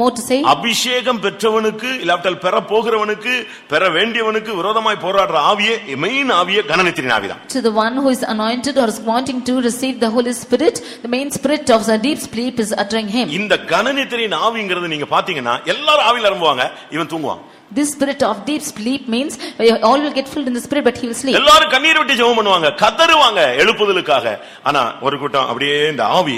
B: more, to
A: say அபிஷேகம் பெற்றவனுக்கு இல்லாவிட்டால் பெற போகிறவனுக்கு பெற வேண்டியவனுக்கு விரோதமாய் போராடுற ஆவியே மெயின் ஆவியே கணனித்தின் ஆவிதான்
B: to the one who is anointed or is wanting to receive the holy spirit the main spirit of the deep sleep is uttering him
A: aavi கணனித்தின் neenga நீங்க na ellar aavil arambuvaanga ivan தூங்குவான்
B: this spirit of deep sleep means eh, all will get filled in the spirit but he will sleep எல்லாரும்
A: கண்ணீர் விட்டு ஜெபம் பண்ணுவாங்க கதறுவாங்க எழுப்புதலுக்காக ஆனா ஒரு கூட்டம் அப்படியே இந்த ஆவி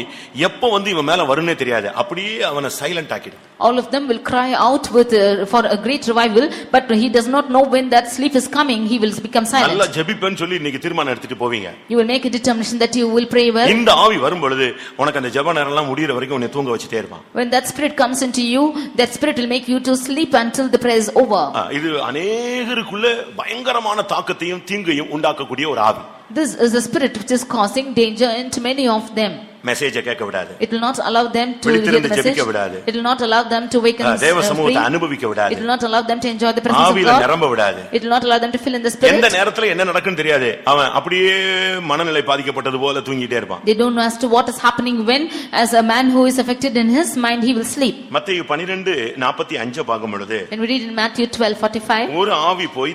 A: எப்போ வந்து இவன் மேல வரும்னே தெரியாது அப்படியே அவனை சைலண்ட் ஆக்கிடும்
B: all of them will cry out with uh, for a great revival but he does not know when that sleep is coming he will become silent நல்லா
A: ஜெபிப்பேன்னு சொல்லி இன்னைக்கு தீர்மானம் எடுத்துட்டு போவீங்க
B: you will make a determination that you will pray well Inda
A: ஆவி varum பொழுது உனக்கு அந்த ஜெப நேரம் எல்லாம் முடியற வரைக்கும் உன்னை தூங்க வச்சிட்டே இருப்பான்
B: when that spirit comes into you that spirit will make you to sleep until the prayer is over
A: இது अनेகருக்குள்ள பயங்கரமான தாக்கத்தையும் தீங்கையும் உண்டாக்கக்கூடிய ஒரு ஆவி
B: this is the spirit which is causing danger into many of them
A: it
B: will not allow them to hear the message it will not allow them to wake up தேவ சமூகத்தை
A: அனுபவிக்க விடாது it will
B: not allow them to enjoy the presence of god நிரம்ப விடாது it will not allow them to fill in the spirit எந்த
A: நேரத்துல என்ன தெரியாது அவன் அப்படியே மனநிலை பாதிக்கப்பட்டது போல தூங்கிட்டே இருப்பான்
B: they don't know as to what is happening when as a man who is affected in his mind he will sleep
A: மத்தேயு 12 45 பொழுது
B: when we read in matthew 12:45 ஒரு
A: ஆவி போய்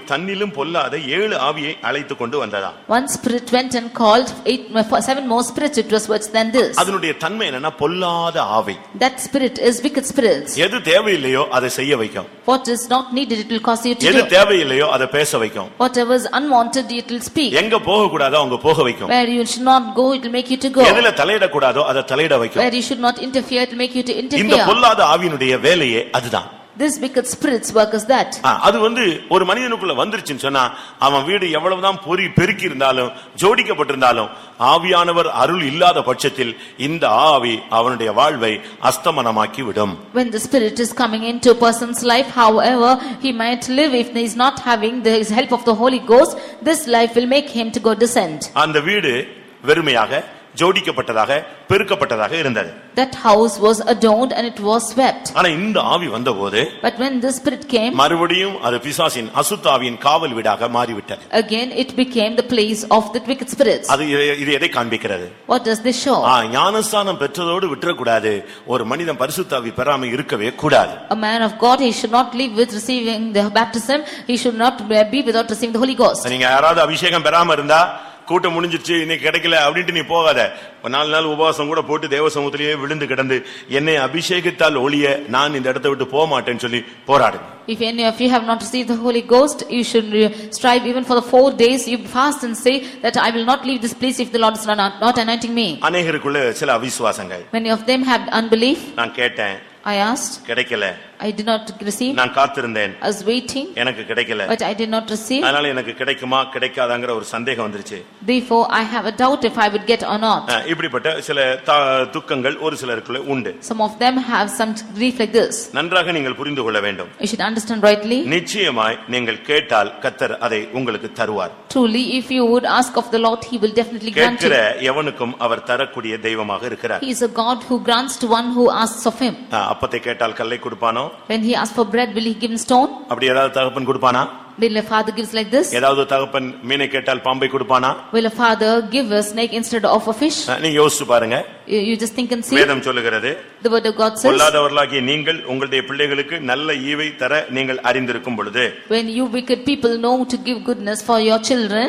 A: பொல்லாத ஏழு ஆவியை அழைத்து கொண்டு வந்ததாம்
B: one spirit went and called eight, seven more spirits it was worse than this this அதனுடைய
A: தன்மை என்னன்னா பொல்லாத ஆவி
B: that spirit is wicked spirits
A: எது தேவையில்லையோ அதை செய்ய வைக்கும்
B: what is not needed it will cause you to எது
A: தேவையில்லையோ அதை பேச வைக்கும்
B: whatever is unwanted it will speak
A: எங்க போக கூடாதோ அங்க போக வைக்கும்
B: where you should not go it will make you to go எதில
A: தலையிட கூடாதோ அதை தலையிட வைக்கும் where
B: you should not interfere it will make you to interfere இந்த பொல்லாத
A: ஆவியினுடைய வேலையே அதுதான் This wicked spirits work workers that. adu vandu வந்து ஒரு மனிதனுக்குள்ள sonna avan veedu வீடு எவ்வளவுதான் pori பெருக்கி இருந்தாலும் ஜோடிக்கப்பட்டிருந்தாலும் aaviyanavar arul illada பட்சத்தில் இந்த aavi அவனுடைய vaalvai asthamanamaaki vidum
B: When the spirit is coming into a person's life however he might live if he is not having the help of the Holy Ghost this life will make him to go descend
A: and the veedu verumaiyaga ஜோடிக்கப்பட்டதாக பெருக்கப்பட்டதாக இருந்தது
B: that house was adorned and it was swept
A: ஆனா இந்த ஆவி வந்தபோது
B: but when the spirit came
A: மறுபடியும் அது பிசாசின் அசுத்தாவியின் காவல் வீடாக மாறிவிட்டது
B: again it became the place of the wicked spirits அது
A: இது எதை காண்பிக்கிறது
B: what does this show ஆ
A: ஞானஸ்தானம் பெற்றதோடு விட்டுற கூடாது ஒரு மனிதன் பரிசுத்தாவி பெறாம இருக்கவே கூடாது
B: a man of god he should not live with receiving the baptism he should not be without receiving the holy ghost
A: நீங்க யாராவது அபிஷேகம் பெறாம இருந்தா கூட்டம் முடிஞ்சிச்சு இன்னைக்கு கிடைக்கல அப்படின்ட்டு நீ போகாத நாலு நாள் உபவாசம் கூட போட்டு தேவ சமூகத்திலேயே விழுந்து கிடந்து என்னை அபிஷேகித்தால் ஒளிய நான் இந்த இடத்தை விட்டு போக மாட்டேன்னு சொல்லி போராடு
B: If any of you have not received the Holy Ghost, you should strive even for the four days. You fast and say that I will not leave this place if the Lord is not, not anointing me.
A: அநேகருக்குள்ள sila avishwasangal
B: Many of them have unbelief. naan ketten I asked. kedaikala I did not receive. நான்
A: காத்திருந்தேன். I was waiting. எனக்கு கிடைக்கல. But
B: I did not receive. அதனால
A: எனக்கு கிடைக்குமா கிடைக்காதாங்கற ஒரு சந்தேகம்
B: Therefore I have a doubt if I would get or not.
A: இப்படிப்பட்ட சில துக்கங்கள் ஒரு சிலருக்குள்ள உண்டு. Some of
B: them have some grief like this.
A: நன்றாக நீங்கள் வேண்டும்.
B: You should understand rightly.
A: நிச்சயமாய் நீங்கள் கேட்டால் அதை உங்களுக்கு தருவார்.
B: Truly if you would ask of the Lord he will definitely grant you.
A: எவனுக்கும் அவர் தரக்கூடிய தெய்வமாக இருக்கிறார். He
B: is a God who grants to one who asks of him.
A: அப்பத்தை கேட்டால் கல்லை கொடுப்பானோ
B: when he asked for bread will he give him stone
A: அப்படி ஏதாவது தகப்பன் கொடுப்பானா
B: will a father gives like this
A: ஏதாவது தகப்பன் மீனை கேட்டால் பாம்பை கொடுப்பானா
B: will a father give a snake instead of a fish
A: நீங்க யோசிச்சு பாருங்க you just think and see வேதம் சொல்லுகிறது
B: the word of god says
A: பொல்லாதவர்களாகிய நீங்கள் உங்களுடைய பிள்ளைகளுக்கு நல்ல ஈவை தர நீங்கள் அறிந்திருக்கும் பொழுது
B: when you wicked people know to give goodness for your children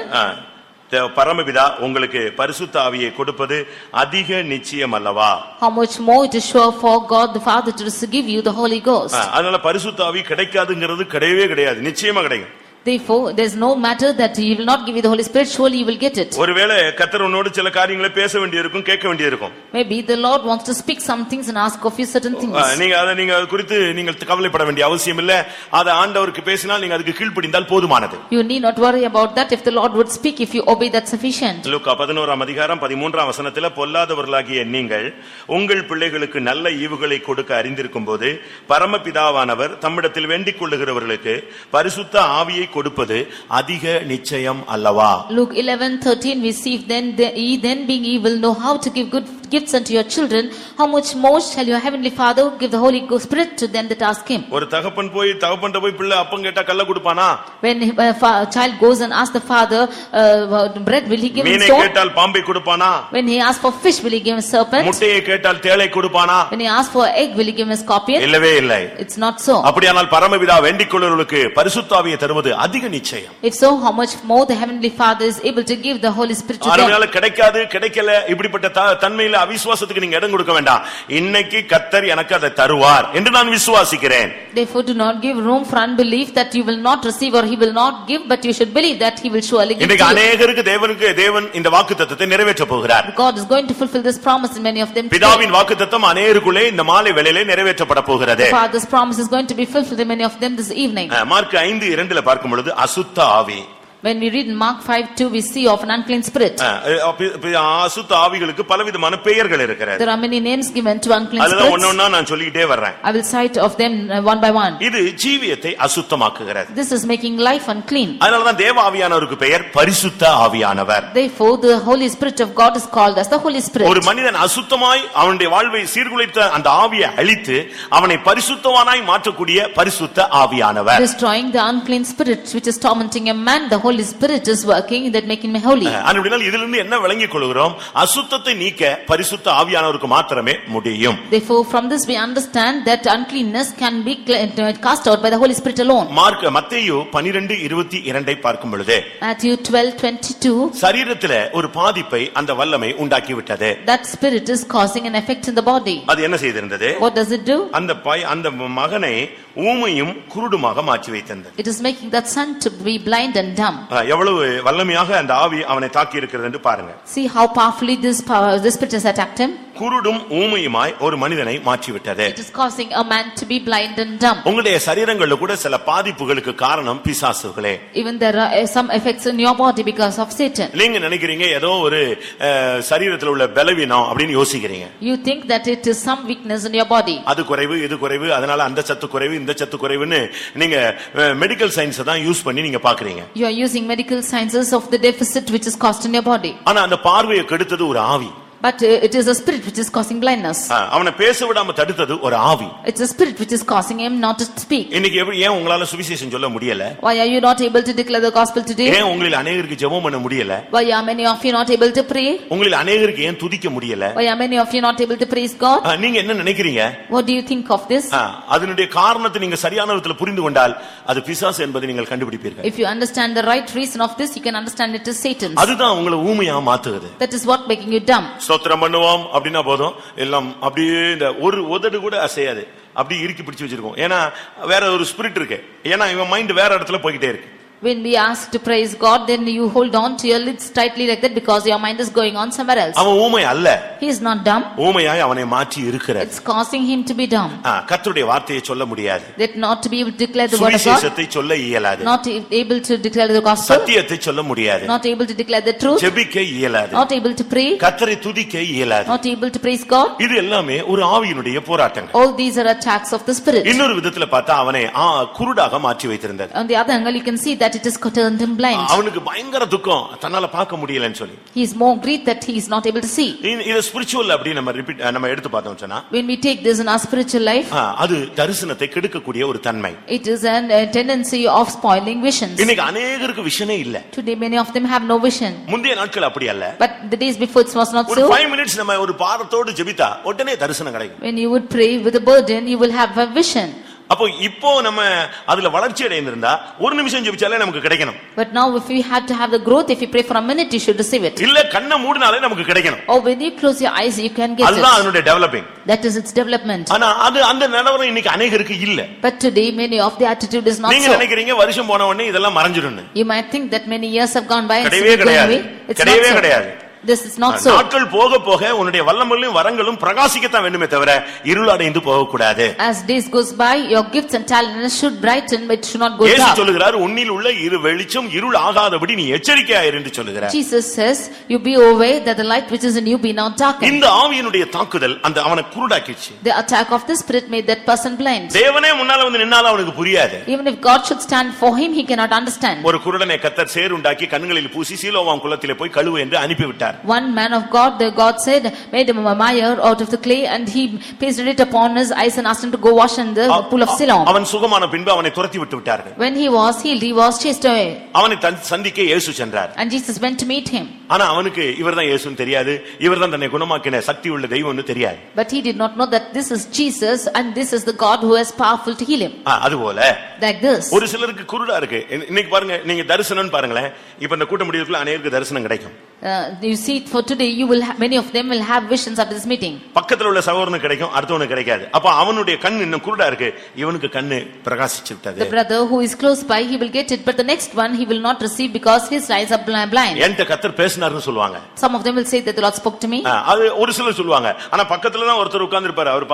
A: பரமபிதா உங்களுக்கு பரிசுத்த ஆவியை கொடுப்பது அதிக நிச்சயம் அல்லவா
B: how much more it is sure for god the father to give you the holy ghost
A: அதனால பரிசுத்த ஆவி கிடைக்காதுங்கிறது கிடையவே கிடையாது நிச்சயமா கிடைக்கும்
B: Therefore, there is no matter that he will not give you the Holy Spirit, surely you will get it.
A: ஒருவேளை கர்த்தர் உன்னோடு சில காரியங்களை பேச வேண்டியிருக்கும் கேட்க வேண்டியிருக்கும்
B: Maybe the Lord wants to speak some things and ask of you certain things. அஹ்,
A: நீங்க அதை நீங்க அது குறித்து நீங்கள் கவலைப்பட வேண்டிய அவசியம் இல்ல அதை ஆண்டவருக்கு பேசினால் நீங்க அதுக்கு கீழ்ப்படிந்தால் போதுமானது
B: You need not worry about that if the Lord would speak, if you obey, that's sufficient.
A: லூக்கா பதினோராம் அதிகாரம் பதிமூன்றாம் வசனத்துல பொல்லாதவர்களாகிய நீங்கள் உங்கள் பிள்ளைகளுக்கு நல்ல ஈவுகளை கொடுக்க அறிந்திருக்கும் போது பரமபிதாவானவர் தம்மிடத்தில் வேண்டிக் கொள்ளுகிறவர்களுக்கு பரிசுத்த ஆவியை கொடுப்பது அதிக நிச்சயம் அல்லவா Luke
B: 11:13 we see then the, he then being evil know how to give good gifts unto your children, how much more shall your heavenly Father give the Holy Ghost Spirit to them that ask him?
A: ஒரு தகப்பன் போய் தகப்பன்ட்ட போய் பிள்ளை அப்பம் கேட்டா கள்ள கொடுப்பானா?
B: When uh, a child goes and asks the father uh, bread, will he give him மீனை stone? கேட்டால்
A: பாம்பை கொடுப்பானா?
B: When he asks for fish, will he give him serpent? முட்டையை
A: கேட்டால் தேளை கொடுப்பானா?
B: When he asks for egg, will he give him a scorpion? இல்லவே
A: இல்லை It's not so. அப்படியானால் பரமபிதா வேண்டிக் கொள்ளுவர்களுக்கு பரிசுத்தாவியை தருவது அதிக நிச்சயம்
B: If so, how much more the heavenly Father is able to give the Holy Spirit to them? அதனால
A: கிடைக்காது கிடைக்கல இப்படிப்பட்ட த- தன்மையில அவிசுவாசத்துக்கு நீங்க இடம் கொடுக்க வேண்டாம் இன்னைக்கு கத்தர் எனக்கு அதை தருவார் என்று நான் விசுவாசிக்கிறேன்
B: therefore do not give room for unbelief that you will not receive or he will not give but you should believe that he will surely give இன்னைக்கு अनेகருக்கு
A: தேவனுக்கு தேவன் இந்த வாக்குத்தத்தத்தை நிறைவேற்ற போகிறார்
B: god is going to fulfill this promise in many of them
A: பிதாவின் வாக்குத்தத்தம் அநேகருக்குள்ளே இந்த மாலை வேளையிலே நிறைவேற்றப்பட போகிறது
B: father's promise is going to be fulfilled in many of them this evening
A: Mark 5 ல பார்க்கும் பொழுது அசுத்த ஆவி
B: When we read Mark 5 2, we see of an unclean spirit.
A: அசுத்த aavigalukku palavidhamana peyargal irukkirathu There
B: are many names given to unclean spirits spirits. onna
A: naan சொல்லிக்கிட்டே varren
B: I will cite of them one by one.
A: idu jeeviyathai அசுத்தமாக்குகிறது
B: This is making life unclean.
A: அதனாலதான் தேவ ஆவியானவருக்கு பெயர் பரிசுத்த ஆவியானவர்
B: Therefore, the Holy Spirit of God is called as the Holy spirit oru
A: மனிதன் asuthamai avanude vaalvai சீர்குலைத்த and ஆவியை alithu avanai parisuthavanai maatrakudiya parisutha aaviyanavar
B: Destroying the unclean spirits which is tormenting a man, the Holy Holy Spirit is working that making
A: me holy. அப்படினால் uh, இதிலிருந்து என்ன விளங்கிக் கொள்கிறோம் அசுத்தத்தை நீக்க பரிசுத்த ஆவியானவருக்கு மாத்திரமே முடியும்.
B: Therefore from this we understand that uncleanness can be uh, uh, cast out by the Holy Spirit alone.
A: Mark 12 22 ஐ பார்க்கும் பொழுது
B: Matthew 12:22
A: Sarirathile ஒரு பாதிப்பை andha வல்லமை உண்டாக்கி விட்டது.
B: That spirit is causing an effect
A: in the body. What does it do? அந்த அந்த மகனை ஊமையும் குருடுமாக மாற்றி வைத்திருந்தது.
B: It is making that son to be blind and dumb.
A: எவ்வளவு வல்லமையாக அந்த ஆவி அவனை தாக்கி இருக்கிறது என்று பாருங்க
B: see how powerfully this power this spirit has attacked him
A: குருடும் ஊமையுமாய் ஒரு மனிதனை மாற்றிவிட்டது It is
B: causing a man to be blind and
A: dumb. உங்களுடைய சரீரங்கள்ல கூட சில பாதிப்புகளுக்கு காரணம் பிசாசுகளே
B: even there are some eh, some effects in your body because of
A: நீங்க நினைக்கிறீங்க ஏதோ ஒரு அஹ், eh, சரீரத்துல உள்ள பலவீனம் அப்படின்னு யோசிக்கிறீங்க
B: you think that it is some weakness in your body.
A: அது குறைவு இது குறைவு அதனால அந்த சத்து குறைவு இந்த சத்து குறைவுன்னு நீங்க மெடிக்கல் eh, சயின்ஸை தான் யூஸ் பண்ணி நீங்க பாக்குறீங்க
B: you are using medical sciences of the deficit which is caused in your body.
A: ஆனா அந்த பார்வையை கெடுத்தது ஒரு ஆவி
B: But uh, it is a spirit which is causing blindness.
A: அவனை பேச விடாம தடுத்தது ஒரு ஆவி
B: It's a spirit which is causing him not to speak.
A: இன்னைக்கு ஏன் உங்களால சுவிசேஷம் சொல்ல முடியல
B: Why are you not able to declare the gospel today? ஏன்
A: உங்களில் அநேகருக்கு ஜெபம் பண்ண முடியல
B: Why are many of you not able to pray?
A: உங்களில் அநேகருக்கு ஏன் துதிக்க முடியல
B: Why are many of you not able to praise God?
A: நீங்க என்ன நினைக்கிறீங்க
B: What do you think of this?
A: அதனுடைய காரணத்தை நீங்க சரியான விதத்துல புரிந்து கொண்டால் அது பிசாசு என்பதை நீங்கள் கண்டுபிடிப்பீர்கள் If
B: you understand the right reason of this, you can understand it is Satan.
A: அதுதான் உங்களை ஊமையா
B: That is what making you dumb.
A: ஸ்தோத்திரம் பண்ணுவோம் அப்படின்னா போதும் எல்லாம் அப்படியே இந்த ஒரு உதடு கூட அசையாது அப்படி இறுக்கி பிடிச்சி வச்சிருக்கோம் ஏன்னா வேற ஒரு ஸ்பிரிட் இருக்கு ஏன்னா இவன் மைண்ட் வேற இடத்துல போய்கிட்டே இருக்கு
B: When we ask to praise God, then you hold on to your lips tightly like that because your mind is going on somewhere
A: else.
B: He is not dumb.
A: It's
B: causing him to be dumb.
A: That
B: not to be able to declare the word
A: of God, not
B: able to declare the gospel, not able to declare the truth, not able to pray,
A: not able to praise God. All
B: these are attacks of the spirit. On the other angle, you can see that that it is turned him blind
A: அவனுக்கு பயங்கர துக்கம் தன்னால பார்க்க முடியலன்னு சொல்லி
B: he is more grief that he is not able to see
A: in இது spiritual அப்படி நம்ம ரிப்பீட் நம்ம எடுத்து பார்த்தோம் சொன்னா
B: when we take this in our spiritual life
A: அது தரிசனத்தை கெடுக்கக்கூடிய ஒரு தன்மை
B: it is an a tendency of spoiling visions இன்னைக்கு
A: அநேகருக்கு விஷனே இல்ல
B: today many of them have no vision
A: முந்தைய நாட்கள் அப்படி அல்ல
B: but the days before it was not so 5
A: minutes நம்ம ஒரு பாரத்தோடு ஜெபித்தா உடனே தரிசனம் கிடைக்கும்
B: when you would pray with a burden you will have a vision
A: அப்போ இப்போ நம்ம அதுல வளர்ச்சி அடைந்திருந்தா ஒரு நிமிஷம் ஜெபிச்சாலே நமக்கு கிடைக்கணும்
B: but now if you have to have the growth if you pray for a
A: minute you shall receive it இல்ல கண்ண மூடுனாலே நமக்கு கிடைக்கணும்
B: oh when you close your eyes you can get it அல்லாஹ்
A: அதுனுடைய developing that is it's development ஆனா அது அந்த நடவரை இன்னைக்கு அநேகருக்கு இல்ல
B: but today many of the attitude is not நீங்க
A: நினைக்கிறீங்க வருஷம் போன உடனே இதெல்லாம் மறஞ்சிடும்னு
B: you may think that many years have gone by கிடையவே கிடையாது கிடையவே கிடையாது this is not so நாட்கள்
A: போக போக உன்னுடைய வல்லமையும் வரங்களும் பிரகாசிக்க தான் வேண்டுமே தவிர இருள் அடைந்து போக கூடாது
B: as this goes by your gifts and talents should brighten but should not go dark இயேசு சொல்கிறார்
A: உன்னில் உள்ள இரு வெளிச்சம் இருள் ஆகாதபடி நீ எச்சரிக்கையாய் இருந்து சொல்கிறார்
B: Jesus says you be aware that the light which is in you be not dark இந்த
A: ஆவியினுடைய தாக்குதல் அந்த அவனை குருடாக்கிச்சு
B: the attack of the spirit made that person blind
A: தேவனே முன்னால வந்து நின்னால அவனுக்கு புரியாது
B: even if god should stand for him he cannot understand
A: ஒரு குருடனை கத்தர் சேர் உண்டாக்கி கண்களில் பூசி சீலோவாம் குளத்திலே போய் கழுவு என்று அனுப்பி விட்டார்
B: one man of god the god said made him a mire out of the clay and he pasted it upon his eyes and asked him to go wash in the pool of siloam
A: அவன் சுகமான பின்பு அவனை துரத்தி விட்டு விட்டார்கள்
B: when he was healed he was chased away
A: அவனை சந்திக்க இயேசு சென்றார்
B: and jesus went to meet him
A: ஆனா அவனுக்கு இவர் தான் இயேசுன்னு தெரியாது இவர் தான் தன்னை குணமாக்கின சக்தி உள்ள தெய்வம்னு தெரியாது
B: but he did not know that this is jesus and this is the god who has powerful to heal him அதுபோல like
A: this ஒரு சிலருக்கு குருடா இருக்கு இன்னைக்கு பாருங்க நீங்க தரிசனம் பாருங்களேன் இப்போ இந்த கூட்ட முடிவுக்குள்ள அநேகருக்கு தரிசனம் கிடைக்கும்
B: you see it for today you will have, many of them will have visions after this meeting
A: பக்கத்துல உள்ள சகோதரனுக்கு கிடைக்கும் அடுத்தவனுக்கு கிடைக்காது அப்ப அவனுடைய கண் இன்னும் குருடா இருக்கு இவனுக்கு கண்ணு பிரகாசிச்சு விட்டது the
B: brother who is close by he will get it but the next one he will not receive because his eyes are blind
A: என்கிட்ட கத்தர் பேச பேசினார்னு சொல்லுவாங்க
B: some of them will say that the lord spoke to me
A: அது ஒரு சிலர் சொல்லுவாங்க ஆனா பக்கத்துல தான் ஒருத்தர் உட்கார்ந்து இருப்பாரு அவர்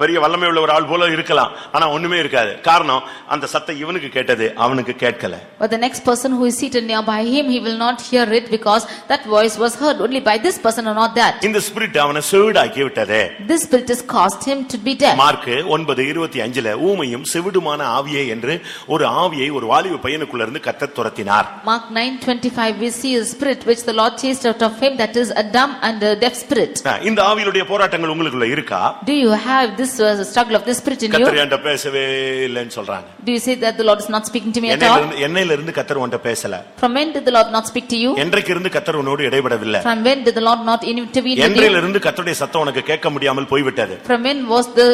A: பெரிய வல்லமை உள்ள ஒரு ஆள் போல இருக்கலாம் ஆனா ஒண்ணுமே இருக்காது காரணம் அந்த சத்தம் இவனுக்கு கேட்டது அவனுக்கு கேட்கல
B: but the next person who is seated nearby him he will not hear it because that voice was heard only by this person or not that
A: இந்த ஸ்பிரிட் அவனை செவிடாக்கி விட்டதே this spirit has caused him to be deaf Mark 9:25 ல ஊமையும் செவிடுமான ஆவியே என்று ஒரு ஆவியை ஒரு வாலிப பையனுக்குள்ள இருந்து கர்த்தர் துரத்தினார்
B: mark 9:25 we see a spirit which the lord got chased out of him that is a dumb and a deaf spirit
A: இந்த ஆவியினுடைய போராட்டங்கள் உங்களுக்குள்ள இருக்கா
B: do you have this was a struggle of this spirit in you கர்த்தர்
A: என்கிட்ட பேசவே இல்லைன்னு சொல்றாங்க
B: do you say that the lord is not speaking to me at all
A: என்னையில இருந்து கர்த்தர் உன்கிட்ட பேசல
B: from when did the lord not speak to you
A: என்றைக்கு இருந்து கர்த்தர் உன்னோடு இடைபடவில்லை
B: from when did the lord not intervene என்றையில
A: இருந்து கர்த்தருடைய சத்தம் உனக்கு கேட்க முடியாமல் போய் விட்டது
B: from when was the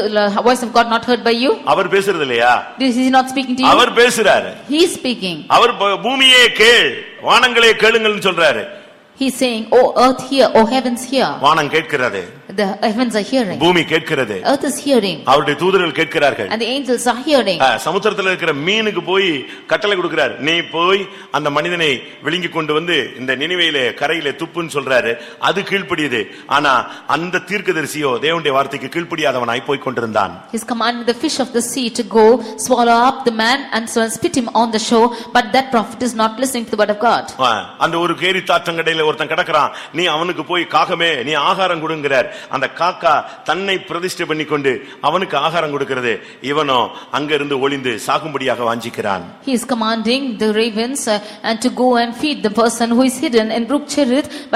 B: voice of god not heard by you
A: அவர் பேசுறது இல்லையா
B: this is not speaking to you அவர் பேசுறாரு he is speaking
A: அவர் பூமியே கேள் வானங்களே கேளுங்கள்னு சொல்றாரு
B: He's saying, O oh, earth here, O oh, heavens here. வானம் the heavens are hearing
A: பூமி கேட்கிறது
B: earth is hearing
A: அவருடைய தூதர்கள் கேட்கிறார்கள் and
B: the angels are hearing
A: சமுத்திரத்தில் இருக்கிற மீனுக்கு போய் கட்டளை கொடுக்கிறார் நீ போய் அந்த மனிதனை விழுங்கி கொண்டு வந்து இந்த நினைவையில கரையில துப்புன்னு சொல்றாரு அது கீழ்ப்படியுது ஆனா அந்த தீர்க்கதரிசியோ தேவனுடைய வார்த்தைக்கு கீழ்ப்படியாதவனாய் போய் கொண்டிருந்தான்
B: his command the fish of the sea to go swallow up the man and so and spit him on the shore but that prophet is not listening to the word of god
A: அந்த ஒரு carry தாற்றங்கடையில ஒருத்தன் கிடக்குறான் நீ அவனுக்கு போய் காகமே நீ ஆகாரம் கொடுங்கறார் அந்த காக்கா தன்னை பிரதிஷ்டை பண்ணி கொண்டு அவனுக்கு ஆகாரம் கொடுக்கிறது இவனோ அங்கிருந்து ஒளிந்து சாகும்படியாக வாஞ்சிக்கிறான்
B: he is commanding the ravens and to go and feed the person who is hidden in brook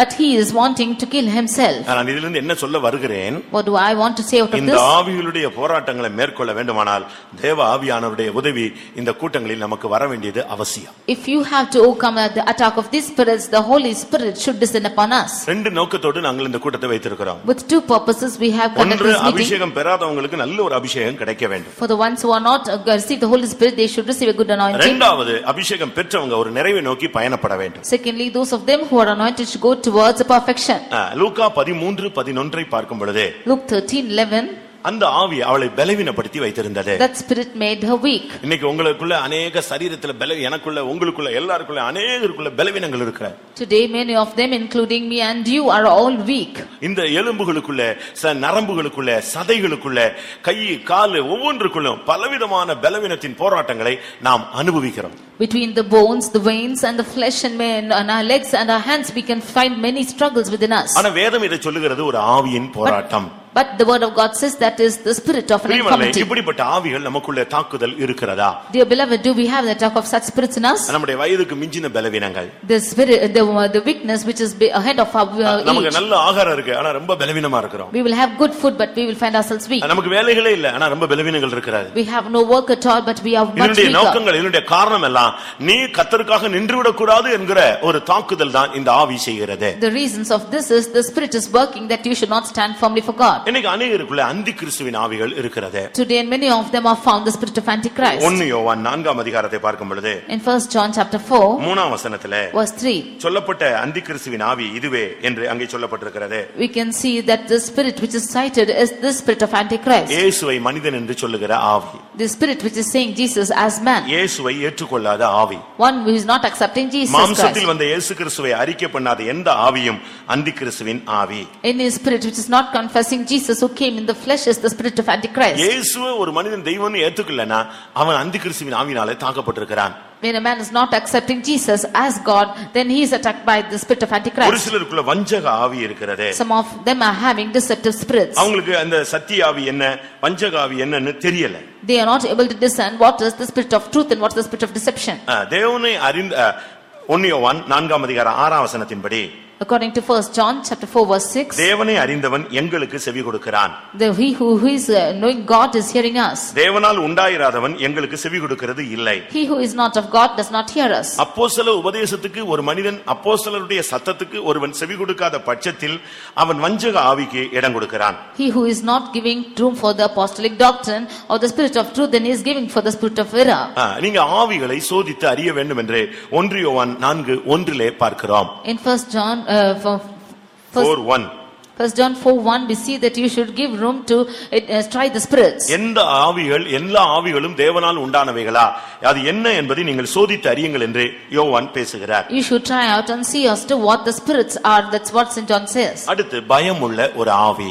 B: but he is wanting to kill himself
A: நான் இதிலிருந்து என்ன சொல்ல வருகிறேன்
B: what do i want to say out of this இந்த
A: ஆவிகளுடைய போராட்டங்களை மேற்கொள்ள வேண்டுமானால் தேவ ஆவியானவருடைய உதவி இந்த கூட்டங்களில் நமக்கு வர வேண்டியது அவசியம்
B: if you have to overcome the attack of these spirits the holy spirit should descend upon us
A: ரெண்டு நோக்கத்தோடு நாங்கள் இந்த கூட்டத்தை வைத்திருக்கிறோம்
B: with two two purposes we have conducted ஒன்று this meeting.
A: அபிஷேகம் பெறாதவங்களுக்கு நல்ல ஒரு அபிஷேகம் கிடைக்க வேண்டும்
B: For the ones who are not uh, received the Holy Spirit, they should receive a good anointing. ரெண்டாவது
A: அபிஷேகம் பெற்றவங்க ஒரு நிறைவை நோக்கி பயணப்பட வேண்டும்
B: Secondly, those of them who are anointed should go towards a perfection.
A: ஆ, 13 11 பதினொன்றை பார்க்கும் பொழுது
B: Luke 13, 11.
A: அந்த ஆவி அவளை பலவீனப்படுத்தி வைத்திருந்தது
B: that spirit made her weak
A: இன்னைக்கு உங்களுக்குள்ள அநேக சரீரத்துல பல எனக்குள்ள உங்களுக்குள்ள எல்லாருக்குள்ள அநேகருக்குள்ள பலவீனங்கள் இருக்கு
B: today many of them including me and you are all weak
A: இந்த எலும்புகளுக்குள்ள ச நரம்புகளுக்குள்ள சதைகளுக்குள்ள கை கால் ஒவ்வொன்றுக்குள்ளும் பலவிதமான பலவீனத்தின் போராட்டங்களை நாம் அனுபவிக்கிறோம்
B: between the bones the veins and the flesh and men and our legs and our hands we can find many struggles within us ஆனா
A: வேதம் இதை சொல்லுகிறது ஒரு ஆவியின் போராட்டம்
B: But the word of God says that is the spirit of an பிரியமானவர்களே, infirmity.
A: இப்படிப்பட்ட ஆவிகள் நமக்குள்ளே தாக்குதல் இருக்கிறதா
B: Dear beloved, do we have the talk of such spirits in us? நம்முடைய
A: வயதுக்கு மிஞ்சின பலவீனங்கள்
B: The spirit, the, the weakness which is ahead of our uh, நமக்கு நல்ல ஆகாரம்
A: இருக்கு ஆனா ரொம்ப பலவீனமா இருக்கிறோம்
B: We will have good food, but we will find ourselves weak. நமக்கு
A: வேலைகளே இல்ல ஆனா ரொம்ப பலவீனங்கள் இருக்கிறாரு
B: We have no work at all, but we are much இதனுடைய weaker. நோக்கங்கள்
A: இதனுடைய காரணம் எல்லாம் நீ கத்தருக்காக நின்றுவிடக் கூடாது என்கிற ஒரு தாக்குதல் தான் இந்த ஆவி செய்கிறது
B: The reasons of this is the spirit is working that you should not stand firmly for God.
A: இன்னைக்கு அநேகருக்குள்ள அந்தி கிறிஸ்துவின் ஆவிகள் இருக்கிறது
B: today and many of them have found the spirit of antichrist 1
A: யோவான் 4 ஆம் அதிகாரத்தை பார்க்கும் பொழுது
B: in first john chapter 4 மூணாம் வசனத்திலே verse 3
A: சொல்லப்பட்ட அந்தி கிறிஸ்துவின் ஆவி இதுவே என்று அங்கே சொல்லப்பட்டிருக்கிறது
B: we can see that the spirit which is cited is the spirit of antichrist
A: இயேசுவை மனிதன் என்று சொல்லுகிற ஆவி
B: the spirit which is saying jesus as man
A: இயேசுவை ஏற்றுக்கொள்ளாத ஆவி
B: one who is not accepting jesus மாம்சத்தில்
A: வந்த இயேசு கிறிஸ்துவை அறிக்கை பண்ணாத எந்த ஆவியும் அந்தி கிறிஸ்துவின் ஆவி
B: in his spirit which is not confessing Jesus who came in the flesh is the spirit of antichrist. இயேசுவை
A: ஒரு மனிதன் தெய்வம்னு ஏத்துக்கலனா அவன் அந்த கிறிஸ்துவின் ஆவினாலே தாக்கப்பட்டிருக்கிறான்.
B: When a man is not accepting Jesus as God, then he is attacked by the spirit of antichrist. ஒரு
A: சிலருக்குள்ள வஞ்சக ஆவி இருக்கிறது. Some
B: of them are having deceptive spirits. அவங்களுக்கு
A: அந்த சத்திய ஆவி என்ன, வஞ்சக ஆவி என்னன்னு தெரியல.
B: They are not able to discern what is the spirit of truth and what is the spirit of deception.
A: தேவனை அறிந்த 1 யோவான் நான்காம் அதிகாரம் ஆறாம் வசனத்தின்படி
B: According to 1 John chapter 4 verse 6.
A: தேவனை அறிந்தவன் எங்களுக்கு செவி கொடுக்கிறான்.
B: The he who who is uh, knowing God is hearing us.
A: தேவனால் உண்டாயிராதவன் எங்களுக்கு செவி கொடுக்கிறது இல்லை.
B: He who is not of God does not hear us.
A: அப்போஸ்தல உபதேசத்துக்கு ஒரு மனிதன் அப்போஸ்தலருடைய சத்தத்துக்கு ஒருவன் செவி கொடுக்காத பட்சத்தில் அவன் வஞ்சக ஆவிக்கு இடம் கொடுக்கிறான்.
B: He who is not giving room for the apostolic doctrine or the spirit of truth then he is giving for the spirit of error.
A: நீங்க ஆவிகளை சோதித்து அறிய வேண்டும் என்று 1 யோவான் 4 1 லே பார்க்கிறோம்.
B: In 1 John uh, for, for, one First John 4 1 we see that you should give room to uh, try the spirits.
A: எந்த ஆவிகள் எல்லா ஆவிகளும் தேவனால் உண்டானவைகளா அது என்ன என்பதை நீங்கள் சோதித்து அறியுங்கள் என்று யோவான் பேசுகிறார்
B: You should try out and see as to what the spirits are. That's what St John says.
A: அடுத்து பயமுள்ள ஒரு ஆவி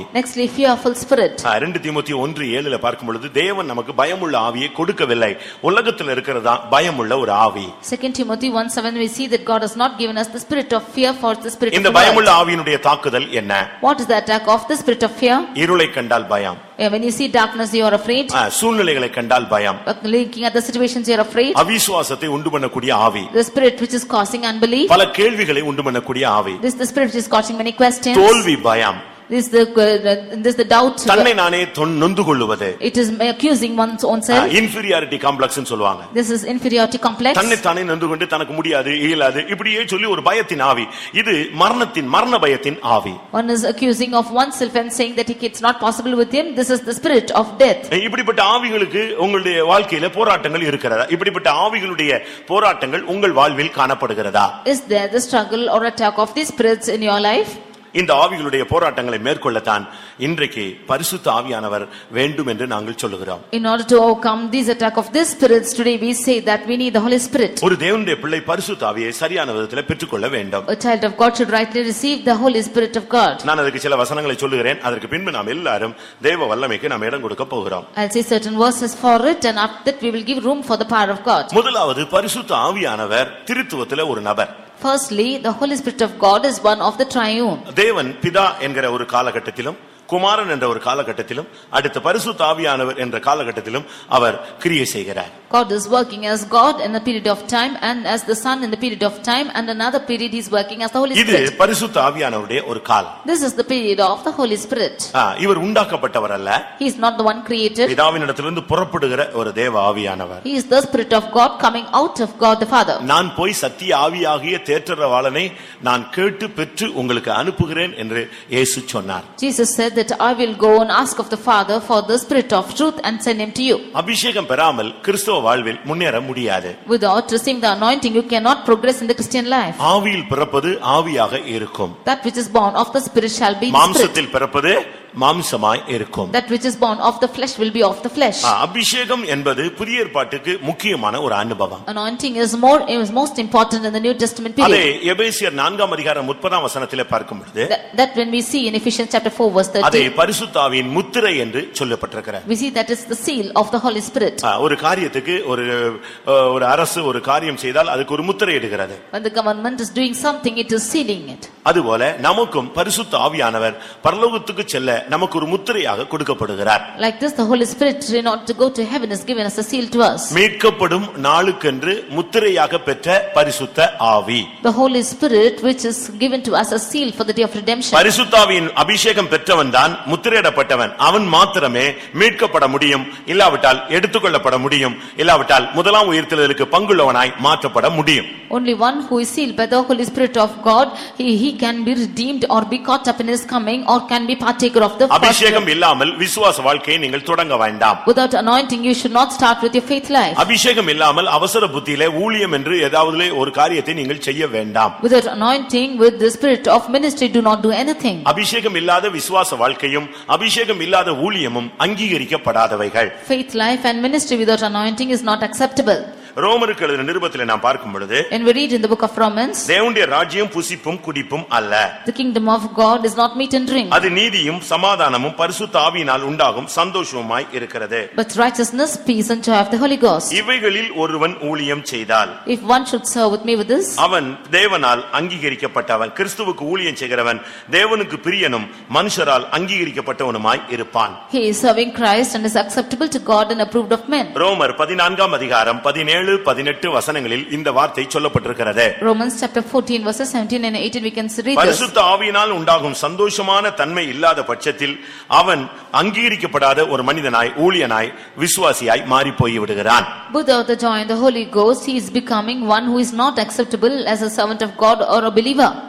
B: are full spirit.
A: ஆ, ரெண்டு தீமோத்தி ஒன்று ஏழுல பார்க்கும் பொழுது தேவன் நமக்கு பயமுள்ள ஆவியை கொடுக்கவில்லை உலகத்தில் இருக்கிறதா பயமுள்ள ஒரு ஆவி
B: 2 Timothy 1 7 we see that God has not given us the spirit of fear for the
A: spirit. இந்த the world. பயமுள்ள ஆவியினுடைய தாக்குதல் என்ன
B: what is the attack of the spirit of fear
A: இருளை கண்டால் பயம்
B: when you see darkness you are afraid
A: சூழ்நிலைகளை கண்டால் பயம்
B: looking at the situations you are afraid
A: அவிசுவாசத்தை உண்டு பண்ணக்கூடிய ஆவி
B: the spirit which is causing unbelief பல
A: கேள்விகளை உண்டு பண்ணக்கூடிய ஆவி
B: this the spirit which is causing many questions தோல்வி பயம் this the uh, this the doubt தன்னை நானே
A: நொந்து கொள்வது
B: it is accusing one's own self uh,
A: inferiority complex னு சொல்வாங்க
B: this is inferiority complex தன்னை
A: தானே நொந்து கொண்டு தனக்கு முடியாது இயலாது இப்படியே சொல்லி ஒரு பயத்தின் ஆவி இது மரணத்தின் மரண பயத்தின் ஆவி
B: one is accusing of oneself and saying that it's not possible with him this is the spirit
A: of death இப்படிப்பட்ட ஆவிகளுக்கு உங்களுடைய வாழ்க்கையில போராட்டங்கள் இருக்கிறதா இப்படிப்பட்ட ஆவிகளுடைய போராட்டங்கள் உங்கள் வாழ்வில் காணப்படுகிறதா
B: is there the struggle or attack of these spirits in your life
A: இந்த ஆவிகளுடைய போராட்டங்களை மேற்கொள்ளத்தான் இன்றைக்கு பரிசுத்த ஆவியானவர் வேண்டும் என்று நாங்கள் சொல்லுகிறோம்
B: in order to overcome these attack of this spirit today we say that we need the holy spirit
A: ஒரு தேவனுடைய பிள்ளை பரிசுத்த ஆவியை சரியான விதத்திலே பெற்றுக்கொள்ள வேண்டும்
B: a child of god should rightly receive the holy spirit of god
A: நான் அதுக்கு சில வசனங்களை சொல்லுகிறேன் அதற்கு பின்பு நாம் எல்லாரும் தேவ வல்லமைக்கு நாம் இடம் கொடுக்க போகிறோம்
B: i'll say certain verses for it and after that we will give room for the power of god
A: முதலாவது பரிசுத்த ஆவியானவர் திருத்துவத்திலே ஒரு நபர்
B: Firstly, the Holy Spirit of God is one of the triune.
A: தேவன் பிதா என்கிற ஒரு காலகட்டத்திலும் குமாரன் என்ற ஒரு காலகட்டத்திலும் அடுத்த பரிசு தாவியானவர் என்ற காலகட்டத்திலும் அவர் கிரியை செய்கிறார்
B: God is working as God in the period of time and as the Son in the period of time and another period he is working as the Holy Spirit. இது
A: பரிசு தாவியானவருடைய ஒரு கால.
B: This is the period of the Holy Spirit.
A: இவர் உண்டாக்கப்பட்டவர் அல்ல.
B: He is not the one created.
A: பிதாவினிடத்திலிருந்து புறப்படுகிற ஒரு தேவ ஆவியானவர்.
B: He is the spirit of God coming out of God the Father.
A: நான் போய் சத்திய ஆவியாகிய தேற்றரவாளனை நான் கேட்டு பெற்று உங்களுக்கு அனுப்புகிறேன் என்று இயேசு சொன்னார்.
B: Jesus said that I will go and ask of the Father for the spirit of truth and send him to you.
A: அபிஷேகம் பெறாமல் கிறிஸ்தவ வாழ்வில் முன்னேற முடியாது.
B: Without receiving the anointing you cannot progress in the Christian life.
A: ஆவியில் பிறப்பது ஆவியாக இருக்கும்.
B: That which is born of the spirit shall be மாம்சத்தில்
A: பிறப்பது மாம்சமாய் இருக்கும்
B: that which is born of the flesh will be of the flesh
A: அபிஷேகம் என்பது புதிய ஏற்பாட்டுக்கு முக்கியமான ஒரு அனுபவம்
B: anointing is more is most important in the new testament period அதே
A: எபேசியர் 4 ஆம் அதிகாரம் 30 ஆம் வசனத்திலே பார்க்கும் பொழுது
B: that when we see in ephesians chapter 4 verse 13 அதே
A: பரிசுத்த ஆவியின் முத்திரை என்று சொல்லப்பட்டிருக்கிறது we see that is the seal of the holy spirit ஒரு காரியத்துக்கு ஒரு ஒரு அரசு ஒரு காரியம் செய்தால் அதுக்கு ஒரு முத்திரை எடுக்கிறது
B: when the government is doing something it is sealing it
A: அதுபோல நமக்கும் பரிசுத்த ஆவியானவர் பரலோகத்துக்கு செல்ல நமக்கு ஒரு முத்திரையாக கொடுக்கப்படுகிறார்
B: like this the holy spirit in order to go to heaven is given as a seal to us
A: மீட்கப்படும் நாளுக்கென்று முத்திரையாக பெற்ற பரிசுத்த ஆவி
B: the holy spirit which is given to us as a seal for the day of redemption பரிசுத்த
A: ஆவியின் அபிஷேகம் பெற்றவன் தான் முத்திரையிடப்பட்டவன் அவன் மாத்திரமே மீட்கப்பட முடியும் இல்லாவிட்டால் எடுத்துக்கொள்ளப்பட முடியும் இல்லாவிட்டால் முதலாம் உயிர்த்தெழுதலுக்கு பங்குள்ளவனாய் மாற்றப்பட முடியும்
B: only one who is sealed by the holy spirit of god he he can be redeemed or be caught up in his coming or can be partaker of the அபிஷேகம்
A: இல்லாமல் விசுவாச வாழ்க்கையை நீங்கள் தொடங்க வேண்டாம்
B: without anointing you should not start with your faith life
A: அபிஷேகம் இல்லாமல் அவசர புத்தியிலே ஊழியம் என்று ஏதாவது ஒரு காரியத்தை நீங்கள் செய்ய வேண்டாம்
B: without anointing with the spirit of ministry do not do anything
A: அபிஷேகம் இல்லாத விசுவாச வாழ்க்கையும் அபிஷேகம் இல்லாத ஊழியமும் அங்கீகரிக்கப்படாதவைகள்
B: faith life and ministry without anointing is not acceptable
A: ரோமருக்கு எழுதின நிருபத்தில் நாம் பார்க்கும் பொழுது And
B: we read in the book of Romans,
A: தேவனுடைய ராஜ்யம் புசிப்பும் குடிப்பும் அல்ல
B: the kingdom of God is not meat and drink,
A: அது நீதியும் சமாதானமும் பரிசுத்த ஆவியினால் உண்டாகும் சந்தோஷமாய் இருக்கிறது
B: but righteousness, peace, and joy of the Holy Ghost.
A: இவைகளில் ஒருவன் ஊழியம் செய்தால்
B: If one should serve with me with this,
A: அவன் தேவனால் அங்கீகரிக்கப்பட்டவன் கிறிஸ்துவுக்கு ஊழியம் செய்கிறவன் தேவனுக்கு பிரியனும் மனுஷரால் அங்கீகரிக்கப்பட்டவனுமாய் இருப்பான்
B: he is serving Christ and is acceptable to God and approved of men.
A: ரோமர் பதினான்காம் அதிகாரம் பதினேழு பதினெட்டு வசனங்களில் இந்த வார்த்தை சொல்லப்பட்டிருக்கிறது பரிசுத்த ஆவியினால் உண்டாகும் சந்தோஷமான தன்மை இல்லாத பட்சத்தில் அவன் அங்கீகரிக்கப்படாத ஒரு மனிதனாய் ஊழியனாய் விசுவாசியாய் மாறி போய் விடுகிறான்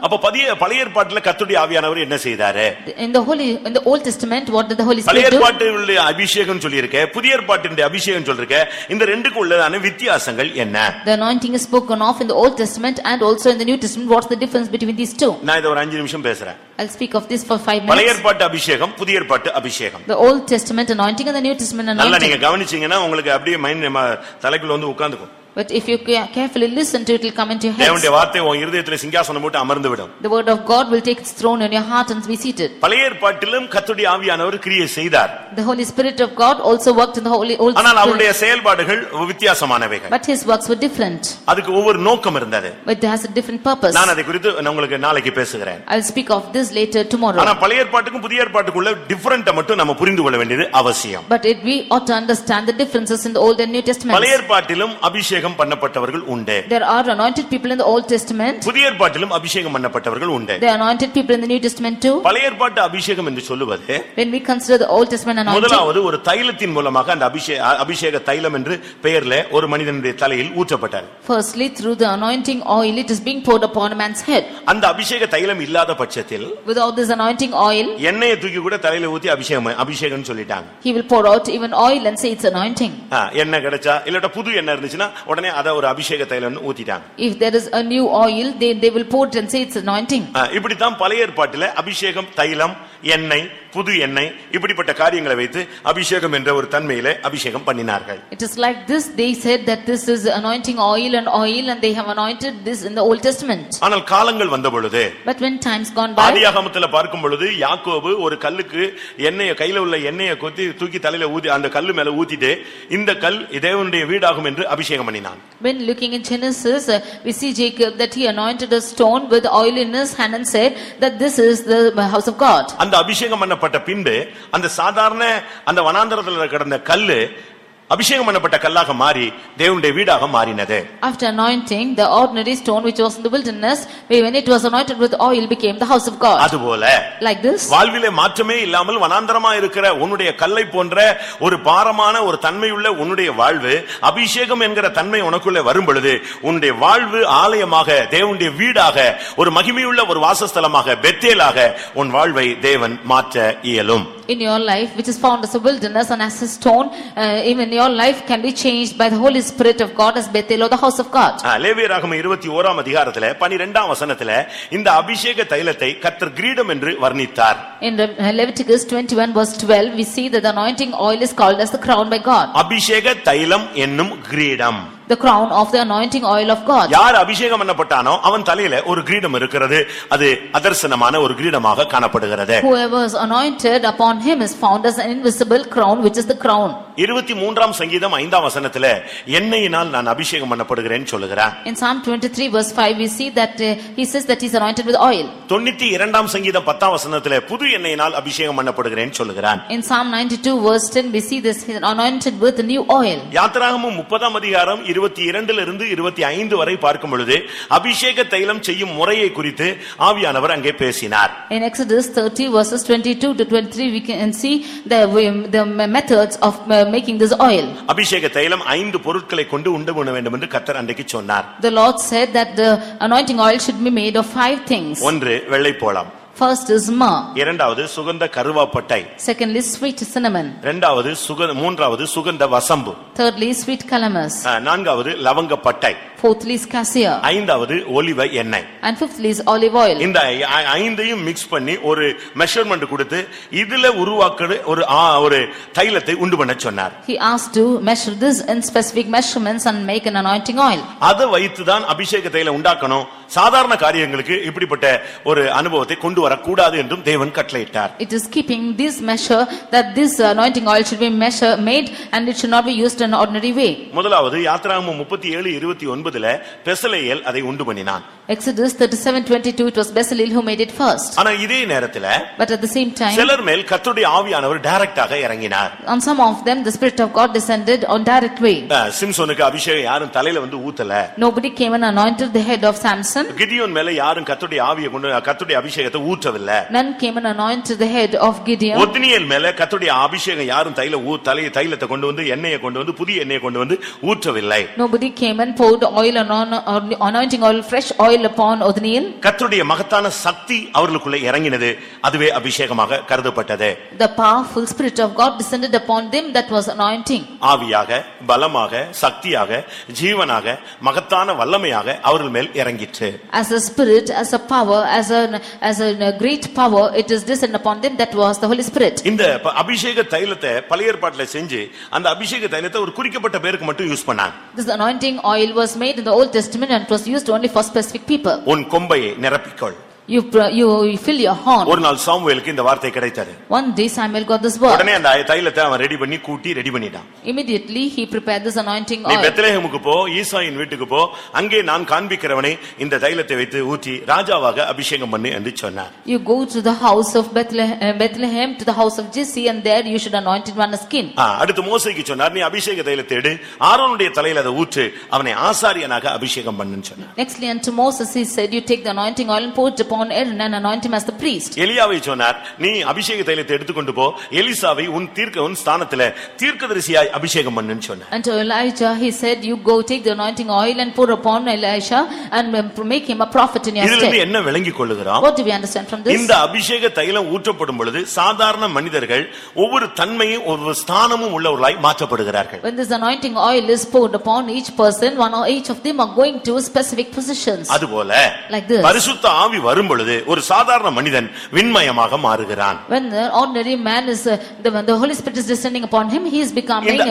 A: அப்ப பதிய பழைய ஏற்பாட்டுல கர்த்தருடைய ஆவியானவர் என்ன செய்தாரு
B: இந்த ஹோலி இந்த in the what Testament, what did பழைய
A: ஏற்பாட்டுடைய அபிஷேகம் புதிய ஏற்பாட்டினுடைய அபிஷேகம் சொல்லிருக்க இந்த ரெண்டுக்கும் உள்ளதான வித்தியாசம் வித்தியாசங்கள் என்ன
B: the anointing is spoken of in the old testament and also in the new testament what's the difference between these two
A: நான் இத ஒரு 5 நிமிஷம் பேசுறேன்
B: i'll speak of this for 5 minutes பழைய
A: ஏற்பாட்டு அபிஷேகம் புதிய ஏற்பாட்டு அபிஷேகம்
B: the old testament anointing and the new testament anointing நல்லா நீங்க
A: கவனிச்சீங்கன்னா உங்களுக்கு அப்படியே மைண்ட் தலைக்குள்ள வந்து உட்கார்ந்துக்கும்
B: But if you carefully listen to it, it will come into your head. தேவனுடைய
A: வார்த்தை உன் சிங்காசனம் போட்டு அமர்ந்து விடும்.
B: The word of God will take its throne in your heart and be seated.
A: கர்த்தருடைய ஆவியானவர் கிரியை செய்தார்.
B: The Holy Spirit of God also worked in the Holy Old ஆனால் அவருடைய
A: செயல்பாடுகள் வித்தியாசமானவைகள்.
B: But his works were different.
A: அதுக்கு ஒவ்வொரு நோக்கம் இருந்தது.
B: But there has a different purpose. நான்
A: அதை குறித்து நான் உங்களுக்கு நாளைக்கு பேசுகிறேன்.
B: I'll speak of this later tomorrow.
A: மட்டும் புரிந்து கொள்ள வேண்டியது அவசியம்.
B: But it, we ought to understand the differences in the Old and New Testaments. பழைய
A: ஏற்பாட்டிலும் அபிஷேகம் அபிஷேகம் பண்ணப்பட்டவர்கள் உண்டு
B: there are anointed people in the old testament
A: புதிய ஏற்பாட்டிலும் அபிஷேகம் பண்ணப்பட்டவர்கள் உண்டு
B: there are anointed people in the new testament too பழைய
A: ஏற்பாட்டு அபிஷேகம் என்று சொல்லுவது
B: when we consider the old testament anointing முதலாவது
A: ஒரு தைலத்தின் மூலமாக அந்த அபிஷேக அபிஷேக தைலம் என்று பெயர்ல ஒரு மனிதனுடைய தலையில் ஊற்றப்பட்டது
B: firstly through the anointing oil it is being poured upon a man's head
A: அந்த அபிஷேக தைலம் இல்லாத பட்சத்தில்
B: without this anointing oil
A: எண்ணெயை தூக்கி கூட தலையில ஊத்தி அபிஷேகம் அபிஷேகம்னு சொல்லிட்டாங்க
B: he will pour out even oil and say it's anointing
A: எண்ணெய் கிடைச்சா இல்லட்ட புது எண்ணெய் இருந்துச்சுன்னா உடனே அத ஒரு அபிஷேக தைலம்னு ஊத்திட்டாங்க
B: if there is a new oil they they will pour and say it's anointing
A: இப்படி தான் பழைய ஏற்பாட்டிலே அபிஷேகம் தைலம் எண்ணெய் புது எண்ணெய் இப்படிப்பட்ட காரியங்களை வைத்து அபிஷேகம் என்ற ஒரு தன்மையில அபிஷேகம் பண்ணினார்கள் it
B: is like this they said that this is anointing oil and oil and they have anointed this in the old testament
A: ஆனால் காலங்கள் வந்த பொழுது
B: but when times gone by
A: ஆதியாகமத்தில் பார்க்கும் பொழுது யாக்கோபு ஒரு கல்லுக்கு எண்ணெயை கையில உள்ள எண்ணெயை கொத்தி தூக்கி தலையில ஊதி அந்த கல் மேல ஊத்திட்டு இந்த கல் தேவனுடைய வீடாகும் என்று அபிஷேகம் பண்ணினான்
B: when looking in genesis uh, we see jacob that he anointed a stone with oil in his hand and said that this is the house of god
A: அந்த அபிஷேகம் பண்ண அகற்றப்பட்ட பின்பு அந்த சாதாரண அந்த வனாந்தரத்தில் கிடந்த கல்லு அபிஷேகம் பண்ணப்பட்ட கல்லாக மாறி தேவனுடைய வீடாக மாறினது
B: after anointing the ordinary stone which was in the wilderness when it was anointed with oil became the house of god அதுபோல like this
A: வாழ்விலே மாற்றமே இல்லாமல் வனாந்தரமா இருக்கிற உன்னுடைய கல்லை போன்ற ஒரு பாரமான ஒரு உள்ள உன்னுடைய வாழ்வு அபிஷேகம் என்கிற தன்மை உனக்குள்ளே வரும் பொழுது உன்னுடைய வாழ்வு ஆலயமாக தேவனுடைய வீடாக ஒரு மகிமையுள்ள ஒரு வாசஸ்தலமாக பெத்தேலாக உன் வாழ்வை தேவன் மாற்ற இயலும்
B: in your life which is found as a wilderness and as a stone uh, even your life can be changed by the Holy Spirit of God as Bethel or the house of God.
A: levi ragam லேவியராகமம் 21ஆம் அதிகாரத்திலே 12ஆம் வசனத்திலே இந்த அபிஷேக தைலத்தை கர்த்தர் கிரீடம் என்று வர்ணித்தார்.
B: In Leviticus 21 verse 12 we see that the anointing oil is called as the crown by God.
A: அபிஷேக தைலம் என்னும் கிரீடம்
B: the crown of the anointing oil of God. yaar
A: abhishekam pannapattano avan தலையில ஒரு greedam irukkirathu adu adarshanamana ஒரு greedamaga kanapadugirathu
B: Whoever is anointed upon him is found as an invisible crown which is the crown.
A: 23rd sangeetham 5th vasanathile எண்ணெயினால் naan abhishekam pannapadugiren solugira
B: In Psalm 23 verse 5 we see that he says that he is anointed with oil.
A: 92nd sangeetham 10th vasanathile pudhu எண்ணெயினால் abhishekam pannapadugiren solugiran
B: In Psalm 92 verse 10 we see this he is anointed with new oil.
A: யாத்திராகமம் 30th adhigaram இருபத்தி இரண்டுல இருந்து இருபத்தி ஐந்து வரை பார்க்கும் பொழுது அபிஷேக தைலம் செய்யும் முறையை குறித்து ஆவியானவர் அங்கே பேசினார்
B: In Exodus 30 verses 22 to 23 we can see the the methods of uh, making this oil.
A: அபிஷேக தைலம் ஐந்து பொருட்களை கொண்டு உண்டு பண்ண வேண்டும் என்று கர்த்தர் அன்றைக்கு சொன்னார்
B: The Lord said that the anointing oil should be made of five things. ஒன்று வெள்ளை போளம் First is ma.
A: இரண்டாவது சுகந்த கருவாப்பட்டை.
B: Secondly sweet cinnamon.
A: இரண்டாவது சுகந்த மூன்றாவது சுகந்த வசம்பு.
B: Thirdly sweet calamus.
A: நான்காவது லவங்கப்பட்டை.
B: Fourthly is cassia.
A: ஐந்தாவது ஒலிவ எண்ணெய்
B: And fifthly is olive oil.
A: இந்த ஐ- ஐந்தையும் மிக்ஸ் பண்ணி ஒரு மெஷர்மென்ட் கொடுத்து இதுல உருவாக்குற ஒரு ஆ- ஒரு தைலத்தை உண்டு பண்ண சொன்னார்
B: He asked to measure this in specific measurements and make an anointing oil.
A: அதை வைத்து தான் அபிஷேக தைலம் உண்டாக்கணும் சாதாரண காரியங்களுக்கு இப்படிப்பட்ட ஒரு அனுபவத்தை கொண்டு வரக்கூடாது என்றும் தேவன் கட்டளையிட்டார்
B: It is keeping this measure that this anointing oil should be measure made and it should not be used in an ordinary way.
A: முதலாவது யாத்ராகமம் முப்பத்தி ஏழு இருபத்தி இருபதுல பெசலேயல் அதை உண்டு பண்ணினான்
B: Exodus 37:22 it was Bezalel who made
A: it first. ஆனா இதே நேரத்துல
B: But at the same time சிலர்
A: மேல் கர்த்தருடைய ஆவியானவர் டைரக்டாக இறங்கினார்
B: on some of them the spirit of God descended on direct way.
A: அஹ், சிம்சோனுக்கு அபிஷேகம் யாரும் தலையில வந்து ஊத்தல
B: Nobody came and anointed the head of Samson.
A: Gideon மேல யாரும் கர்த்தருடைய ஆவியை கொண்டு கர்த்தருடைய அபிஷேகத்தை ஊற்றவில்லை
B: None came and anointed the head of Gideon. Othniel
A: மேல கர்த்தருடைய அபிஷேகம் யாரும் தலையில ஊ தலையில தைலத்தை கொண்டு வந்து எண்ணெயை கொண்டு வந்து புதிய எண்ணெயை கொண்டு வந்து ஊற்றவில்லை
B: Nobody came and poured oil oil and on, anointing oil fresh oil upon Othniel
A: கர்த்தருடைய மகத்தான சக்தி அவர்களுக்குள்ளே இறங்கினது அதுவே அபிஷேகமாக கருதப்பட்டது
B: the powerful spirit of god descended upon them that was anointing
A: ஆவியாக பலமாக சக்தியாக ஜீவனாக மகத்தான வல்லமையாக அவர்கள் மேல் இறங்கிற்று
B: as a spirit as a power as a as a great power it is descended upon them that was the holy spirit
A: இந்த அபிஷேக தைலத்தை பழைய ஏற்பாட்டில் செஞ்சு அந்த அபிஷேக தைலத்தை ஒரு குறிக்கப்பட்ட பேருக்கு மட்டும் யூஸ் பண்ணாங்க
B: this anointing oil was made made in the Old Testament and it was used only for specific people.
A: உன் கொம்பையை நிரப்பிக்கொள்
B: you you fill your horn ஒரு
A: நாள் சாமுவேலுக்கு இந்த வார்த்தை கிடைத்தது
B: one day samuel got this word உடனே
A: அந்த தைலத்தை அவன் ரெடி பண்ணி கூட்டி ரெடி பண்ணிட்டான்
B: immediately he prepared this anointing oil நீ
A: பெத்லெஹேமுக்கு போ ஈசாயின் வீட்டுக்கு போ அங்கே நான் காண்பிக்கிறவனை இந்த தைலத்தை வைத்து ஊற்றி ராஜாவாக அபிஷேகம் பண்ணு என்று சொன்னார்
B: you go to the house of bethlehem bethlehem to the house of jesse and there you should anoint him on a skin
A: அடுத்து மோசேக்கு சொன்னார் நீ அபிஷேக தைலத்தை எடு ஆரோனுடைய தலையில அதை ஊற்று அவனை ஆசாரியனாக அபிஷேகம் பண்ணுன்னு சொன்னார்
B: nextly unto moses he said you take the anointing oil and pour it upon on Aaron and anoint him as the priest.
A: எலியாவை சொன்னார் நீ அபிஷேக தைலத்தை எடுத்துக்கொண்டு போ எலிசாவை உன் தீர்க்க உன் ஸ்தானத்துல தீர்க்கதரிசியாய் அபிஷேகம் பண்ணுன்னு சொன்னார்
B: And to Elijah he said, You go take the anointing oil and pour upon Elisha and make him a prophet in your இதுல stead. இருந்து
A: என்ன விளங்கிக் கொள்ளுகிறோம் What do we understand from this? இந்த அபிஷேக தைலம் ஊற்றப்படும் பொழுது சாதாரண மனிதர்கள் ஒவ்வொரு தன்மையும் ஒவ்வொரு ஸ்தானமும் உள்ளவர்களாய் மாற்றப்படுகிறார்கள்
B: When this anointing oil is poured upon each person, one or each of them are going to specific positions.
A: அதுபோல Like this. பரிசுத்த ஆவி வரும் வரும் பொழுது ஒரு சாதாரண மனிதன் விண்மயமாக மாறுகிறான்
B: when the ordinary man is uh, the, when the holy spirit is descending upon him he is becoming uh,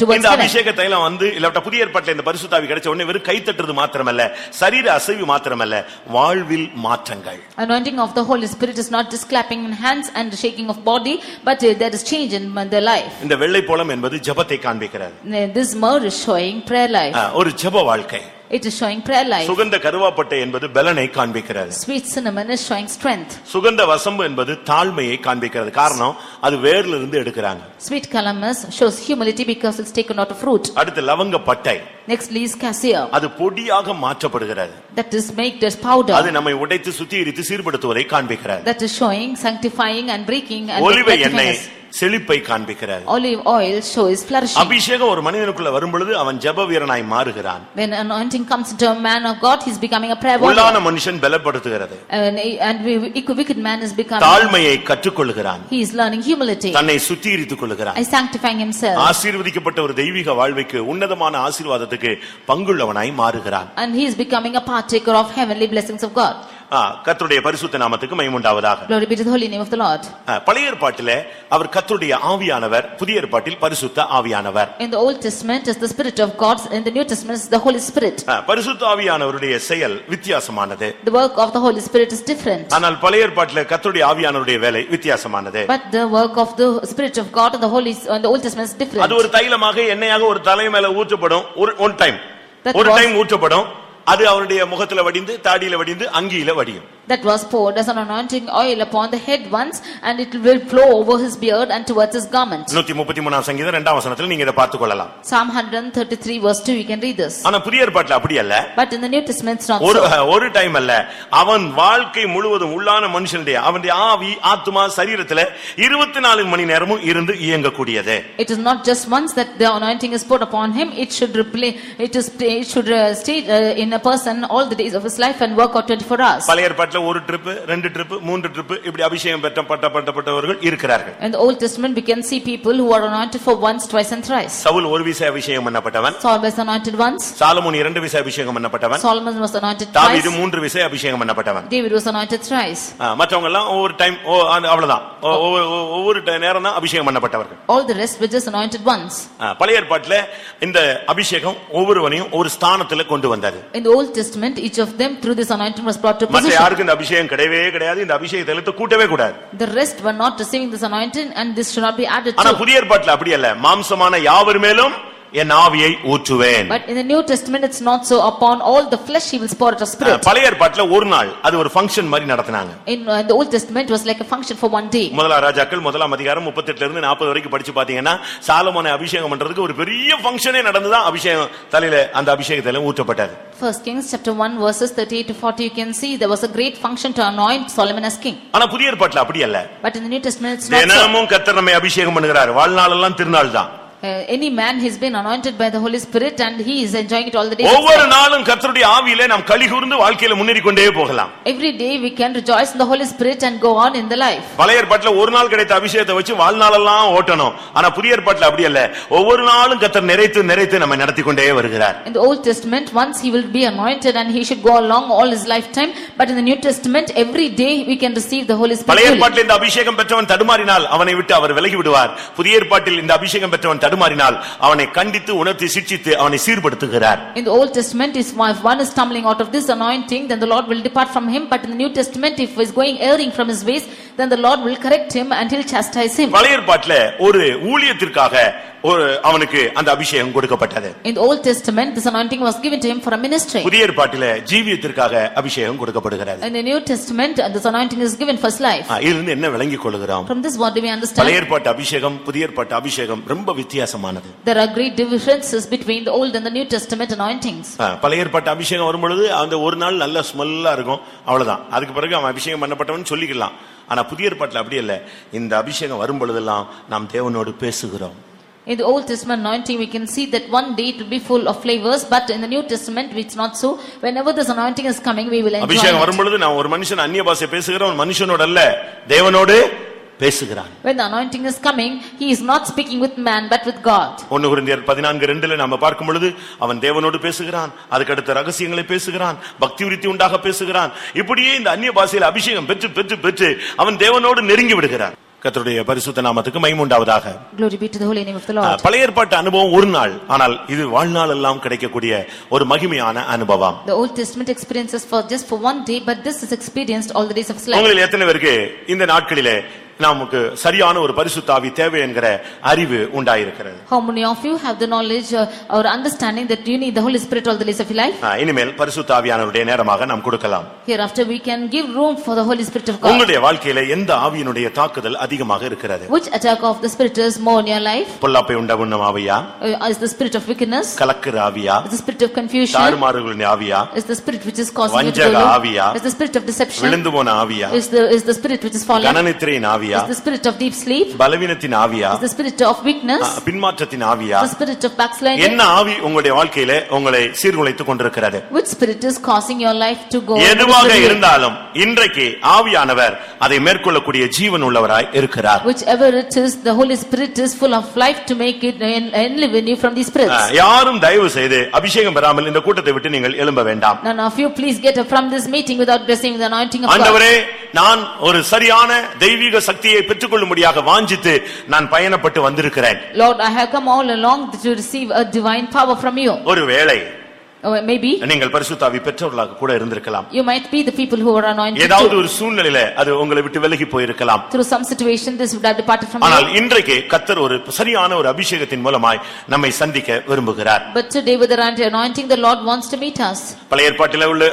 B: towards இந்த அபிஷேக
A: தைலம் வந்து இல்லட்ட புதிய ஏற்பாட்டில் இந்த பரிசுத்த ஆவி கிடைச்ச உடனே வெறும் கை தட்டுறது மாத்திரமல்ல சரீர அசைவு மாத்திரமல்ல வாழ்வில் மாற்றங்கள்
B: anointing of the holy spirit is not just clapping in hands and shaking of body but uh, there is change in the life
A: இந்த வெள்ளை போலம் என்பது ஜெபத்தை காண்பிக்கிறது
B: this myrrh is showing prayer life
A: ஒரு ஜெப வாழ்க்கை
B: It is showing prayer life.
A: சுகந்த கருவாப்பட்டை என்பது பலனை காண்பிக்கிறது.
B: Sweet cinnamon is showing strength.
A: சுகந்த வசம்பு என்பது தாழ்மையை காண்பிக்கிறது. காரணம் அது வேர்ல இருந்து எடுக்கறாங்க.
B: Sweet calamus shows humility because it's taken out of fruit.
A: அடுத்து லவங்க பட்டை.
B: Next leaves cassia.
A: அது பொடியாக மாற்றப்படுகிறது. That is made as powder. அது நம்மை உடைத்து சுத்திகரித்து சீர்படுத்துவதை காண்பிக்கிறது.
B: That is showing sanctifying and breaking and olive எண்ணெய்
A: செழிப்பை காண்பிக்கிறார்
B: olive oil shows flourishing
A: அபிஷேகம் ஒரு மனிதனுக்குள்ள வரும் பொழுது அவன் ஜெப வீரனாய் மாறுகிறான்
B: when anointing comes into a man of god he's becoming a prayer warrior உள்ளான
A: மனுஷன் பலப்படுத்துகிறது
B: and we wicked man is becoming தாழ்மையை
A: கற்றுக்கொள்கிறான்
B: he is learning humility தன்னை
A: சுத்திகரித்துக் கொள்கிறான்
B: is sanctifying himself
A: ஆசீர்வதிக்கப்பட்ட ஒரு தெய்வீக வாழ்வுக்கு உன்னதமான ஆசீர்வாதத்துக்கு பங்குள்ளவனாய் மாறுகிறான்
B: and he is becoming a partaker of heavenly blessings of god
A: கர்த்தருடைய பரிசுத்த நாமத்துக்கு மகிமுண்டாவதாக
B: Glory be to the holy name of the Lord.
A: பழைய ஏற்பாட்டிலே அவர் கர்த்தருடைய ஆவியானவர் புதிய ஏற்பாட்டில் பரிசுத்த ஆவியானவர்
B: In the Old Testament is the Spirit of God, in the New Testament is the Holy Spirit.
A: பரிசுத்த ஆவியானவருடைய செயல் வித்தியாசமானது
B: The work of the Holy Spirit is different.
A: ஆனால் பழைய ஏற்பாட்டிலே கர்த்தருடைய ஆவியானவருடைய வேலை வித்தியாசமானது
B: But the work of the Spirit of God in the Holy in the Old Testament is different. அது ஒரு
A: தைலமாக எண்ணெயாக ஒரு தலை மேல ஊற்றப்படும் ஒரு ஒன் டைம் That ஒரு டைம் ஊற்றப்படும் அது அவனுடைய முகத்துல வடிந்து தாடியில வடிந்து அங்கியில வடியும்
B: that was poured as an anointing oil upon the head once and it will flow over his beard and towards his garments.
A: 133 சங்கீதம் 2ஆம் வசனத்தில் நீங்க இத பார்த்து கொள்ளலாம்
B: Psalm 133 verse 2 you can read this
A: ஆனா புதிய ஏற்பாட்டில் அப்படி அல்ல
B: but in the new testament it's not ஒரு
A: ஒரு டைம் அல்ல அவன் வாழ்க்கை முழுவதும் உள்ளான மனுஷனுடைய அவனுடைய ஆவி ஆத்மா சரீரத்தில் 24 மணி நேரமும் இருந்து இயங்கக்கூடியது
B: it is not just once that the anointing is poured upon him it should replay it is it should stay in a person all the days of his life and work out 24 hours பழைய
A: ஏற்பாட்டில் ஒரு trip ரெண்டு trip மூன்று trip இப்படி அபிஷேகம் பெற்ற பட்ட பட்டப்பட்டவர்கள் இருக்கிறார்கள்
B: and the old testament we can see people who are anointed for once twice and thrice
A: Saul ஒரு விசை அபிஷேகம் பண்ணப்பட்டவன்
B: saul was anointed once
A: Solomon இரண்டு விசை அபிஷேகம் பண்ணப்பட்டவன் solomon
B: was anointed twice தாவீது
A: மூன்று விசை அபிஷேகம் பண்ணப்பட்டவன்
B: david was anointed thrice
A: மற்றவங்க எல்லாம் ஒவ்வொரு டைம் அவ்வளவுதான் ஒவ்வொரு நேரம் தான் அபிஷேகம் பண்ணப்பட்டவர்கள்
B: all the rest were just anointed once
A: பழைய ஏற்பாட்டில் இந்த அபிஷேகம் ஒவ்வொருவனையும் ஒரு ஸ்தானத்துல கொண்டு வந்தாரு
B: in the old testament each of them through this anointing was brought to position
A: யாருக்கும் இந்த அபிஷேகம் கிடையவே கிடையாது இந்த அபிஷேகத்தை எழுத்து கூட்டவே கூடாது
B: the rest were not receiving this anointing and this should not be added to ஆனா புதிய
A: ஏற்பாட்டுல அப்படி இல்ல மாம்சமான யாவர் மேலும் என் ஆவியை ஊற்றுவேன்
B: but in the new testament it's not so upon all the flesh he will pour out a spirit
A: பழைய ஏற்பாட்டில் ஒரு நாள் அது ஒரு ஃபங்க்ஷன் மாதிரி நடத்துனாங்க
B: in the old testament was like a function for one day முதல
A: ராஜாக்கள் முதல அதிகாரம் 38 ல இருந்து 40 வரைக்கும் படிச்சு பாத்தீங்கன்னா சாலமோனை அபிஷேகம் பண்றதுக்கு ஒரு பெரிய ஃபங்க்ஷனே நடந்து தான் அபிஷேகம் தலையில அந்த அபிஷேகத்தில ஊற்றப்பட்டது
B: first kings chapter 1 verses 38 to 40 you can see there was a great function to anoint solomon as king
A: ஆனா புதிய ஏற்பாட்டில் அப்படி இல்ல
B: but in new new testament it's not தினமும்
A: கர்த்தர் நம்மை அபிஷேகம் பண்ணுகிறார் வாழ்நாள் எல்லாம் திருநாள் தான்
B: any man has been anointed by the holy spirit and he is enjoying it all the day ஒவ்வொரு
A: நாளும் கர்த்தருடைய ஆவியிலே நாம் களிகூர்ந்து வாழ்க்கையில முன்னேறி கொண்டே போகலாம்
B: every day we can rejoice in the holy spirit and go on in the life
A: பழைய ஏற்பாட்டில் ஒரு நாள் கிடைத்த அபிஷேகத்தை வச்சு வாழ்நாளெல்லாம் ஓட்டணும் ஆனா புதிய ஏற்பாட்டில் அப்படி அல்ல ஒவ்வொரு நாளும் கர்த்தர் நிறைத்து நிறைத்து நம்மை நடத்தி கொண்டே வருகிறார்
B: in the old testament once he will be anointed and he should go along all his lifetime but in the new testament every day we can receive the holy spirit பழைய ஏற்பாட்டில்
A: இந்த அபிஷேகம் பெற்றவன் தடுமாறினால் அவனை விட்டு அவர் விலகி விடுவார் புதிய ஏற்பாட்டில் இந்த அபிஷேகம் பெற்றவன் தடுமாறினால் அவனை கண்டித்து உணர்த்தி சிட்சித்து அவனை சீர்படுத்துகிறார்
B: In the Old Testament, if my- one is stumbling out of this anointing, then the Lord will depart from him. But in the New Testament, if he is going erring from his ways, then the Lord will correct him and he'll chastise him. பழைய
A: ஏற்பாட்டுல ஒரு ஊழியத்திற்காக ஒரு அவனுக்கு அந்த அபிஷேகம் கொடுக்கப்பட்டது
B: In the Old Testament, this anointing was given to him for a ministry. புதிய
A: ஏற்பாட்டில ஜீவியத்திற்காக அபிஷேகம் கொடுக்கப்படுகிறது
B: In the New Testament, uh, this anointing is given for life.
A: ஆ, இதிலிருந்து என்ன விளங்கிக் கொள்கிறோம் From
B: this, what do we understand? பழைய
A: ஏற்பாட்டு அபிஷேகம் புதிய ஏற்பாட்டு அபிஷேகம் ரொம்ப வித்தியாசம் வித்தியாசமானது
B: there are great differences between the old and the new testament anointings
A: பழைய ஏற்பாட்டு அபிஷேகம் வரும் பொழுது அந்த ஒரு நாள் நல்ல ஸ்மெல்லா இருக்கும் அவ்வளவுதான் அதுக்கு பிறகு அவன் அபிஷேகம் பண்ணப்பட்டவன் சொல்லிக்கலாம் ஆனா புதிய ஏற்பாட்டில் அப்படி இல்ல இந்த அபிஷேகம் வரும் பொழுதெல்லாம் நாம் தேவனோடு பேசுகிறோம்
B: In the Old Testament anointing, we can see that one day it will be full of flavors, but in the New Testament, it's not so. Whenever this anointing is coming, we will enjoy. அபிஷேகம்
A: வரும்பொழுது நான் ஒரு மனுஷன் அந்நிய பாஷை பேசுகிறவன் மனுஷனோட அல்ல தேவனோடு பேசுகிறான்
B: when the anointing is coming he is not speaking with man but with god
A: 1 14 2 ல நாம பார்க்கும் பொழுது அவன் தேவனோடு பேசுகிறான் அதுக்கு அடுத்த ரகசியங்களை பேசுகிறான் பக்தி விருத்தி உண்டாக பேசுகிறான் இப்படியே இந்த அந்நிய பாஷையில் அபிஷேகம் பெற்று பெற்று பெற்று அவன் தேவனோடு நெருங்கி விடுகிறான் கத்தருடைய பரிசுத்த நாமத்துக்கு
B: lord
A: பழைய ஏற்பாட்டு அனுபவம் ஒரு நாள் ஆனால் இது வாழ்நாள் எல்லாம் கிடைக்கக்கூடிய ஒரு மகிமையான அனுபவம்
B: the old testament experiences for just for one day but this is experienced all the days of life உங்களுக்கு
A: எத்தனை பேருக்கு இந்த நாட்களிலே நமக்கு சரியான ஒரு பரிசுத்தாவி தேவை என்கிற அறிவு உண்டாயிருக்கிறது
B: how many of you have the knowledge or understanding that you need the holy spirit all the days of your life
A: இனிமேல் பரிசுத்தாவியானவருடைய நேரமாக நாம் கொடுக்கலாம்
B: after we can give room for the holy spirit of god உங்களுடைய
A: வாழ்க்கையில எந்த ஆவியினுடைய தாக்குதல் அதிகமாக இருக்கிறது which
B: attack of the spirit is more in your life
A: பொல்லாப்பை உண்டாக்கும் ஆவியா
B: is the spirit of wickedness
A: கலக்குற ஆவியா is the
B: spirit of confusion
A: தாறுமாறுகளின் ஆவியா
B: is the spirit which is causing you to go is the spirit of deception விழுந்து
A: போன ஆவியா is
B: the is the spirit which is falling
A: கனநித்திரையின் ஆவியா ஆவியா is the
B: spirit of deep sleep
A: பலவீனத்தின் ஆவியா is the spirit of weakness பின்மாற்றத்தின் ஆவியா the
B: spirit of backsliding என்ன ஆவி
A: உங்களுடைய வாழ்க்கையில உங்களை சீர்குலைத்துக் கொண்டிருக்கிறது
B: which spirit is causing your life to go எதுவாக
A: இருந்தாலும் இன்றைக்கு ஆவியானவர் அதை மேற்கொள்ளக்கூடிய ஜீவன் உள்ளவராய் இருக்கிறார்
B: whichever it is the holy spirit is full of life to make it and, and live in you from these spirits
A: யாரும் தயவு செய்து அபிஷேகம் பெறாமல் இந்த கூட்டத்தை விட்டு நீங்கள் எழும்ப வேண்டாம்
B: none of you please get up from this meeting without blessing the anointing of god ஆண்டவரே
A: நான் ஒரு சரியான தெய்வீக சக்தியை பெற்றுக் கொள்ளும்படியாக வாஞ்சித்து நான் பயணப்பட்டு வந்திருக்கிறேன் ஒருவேளை மேபி நீங்கள் பரிசுத்தாவி பெற்றவர்களாக கூட இருந்திருக்கலாம்
B: you might be the people who are anointed ஏதாவது
A: ஒரு சூழ்நிலையில அது உங்களை விட்டு விலகி போயிருக்கலாம்
B: through some situation this would have departed from ஆனால்
A: இன்றைக்கு கர்த்தர் ஒரு சரியான ஒரு அபிஷேகத்தின் மூலமாய் நம்மை சந்திக்க விரும்புகிறார்
B: but today with the anointing the lord wants to meet us
A: பழைய ஏற்பாட்டில் உள்ள